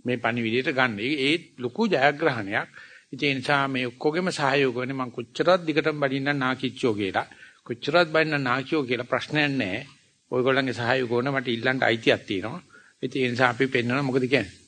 මේ පණිවිඩයට ගන්න. ඒ ලොකු ජයග්‍රහණයක්. ඒ නිසා මේ ඔක්කොගෙම සහයෝග වෙන්නේ මං කොච්චරක් දිගටම බඩින්න නාකිච්චෝ කියලා. කොච්චරක් බඩින්න නාකියෝ කියලා ප්‍රශ්නයක් නැහැ. ඔයගොල්ලන්ගේ සහයෝග ඕන මට ඉල්ලන්න අයිතියක් තියෙනවා. ඒ නිසා අපි පෙන්වනවා මොකද කියන්නේ?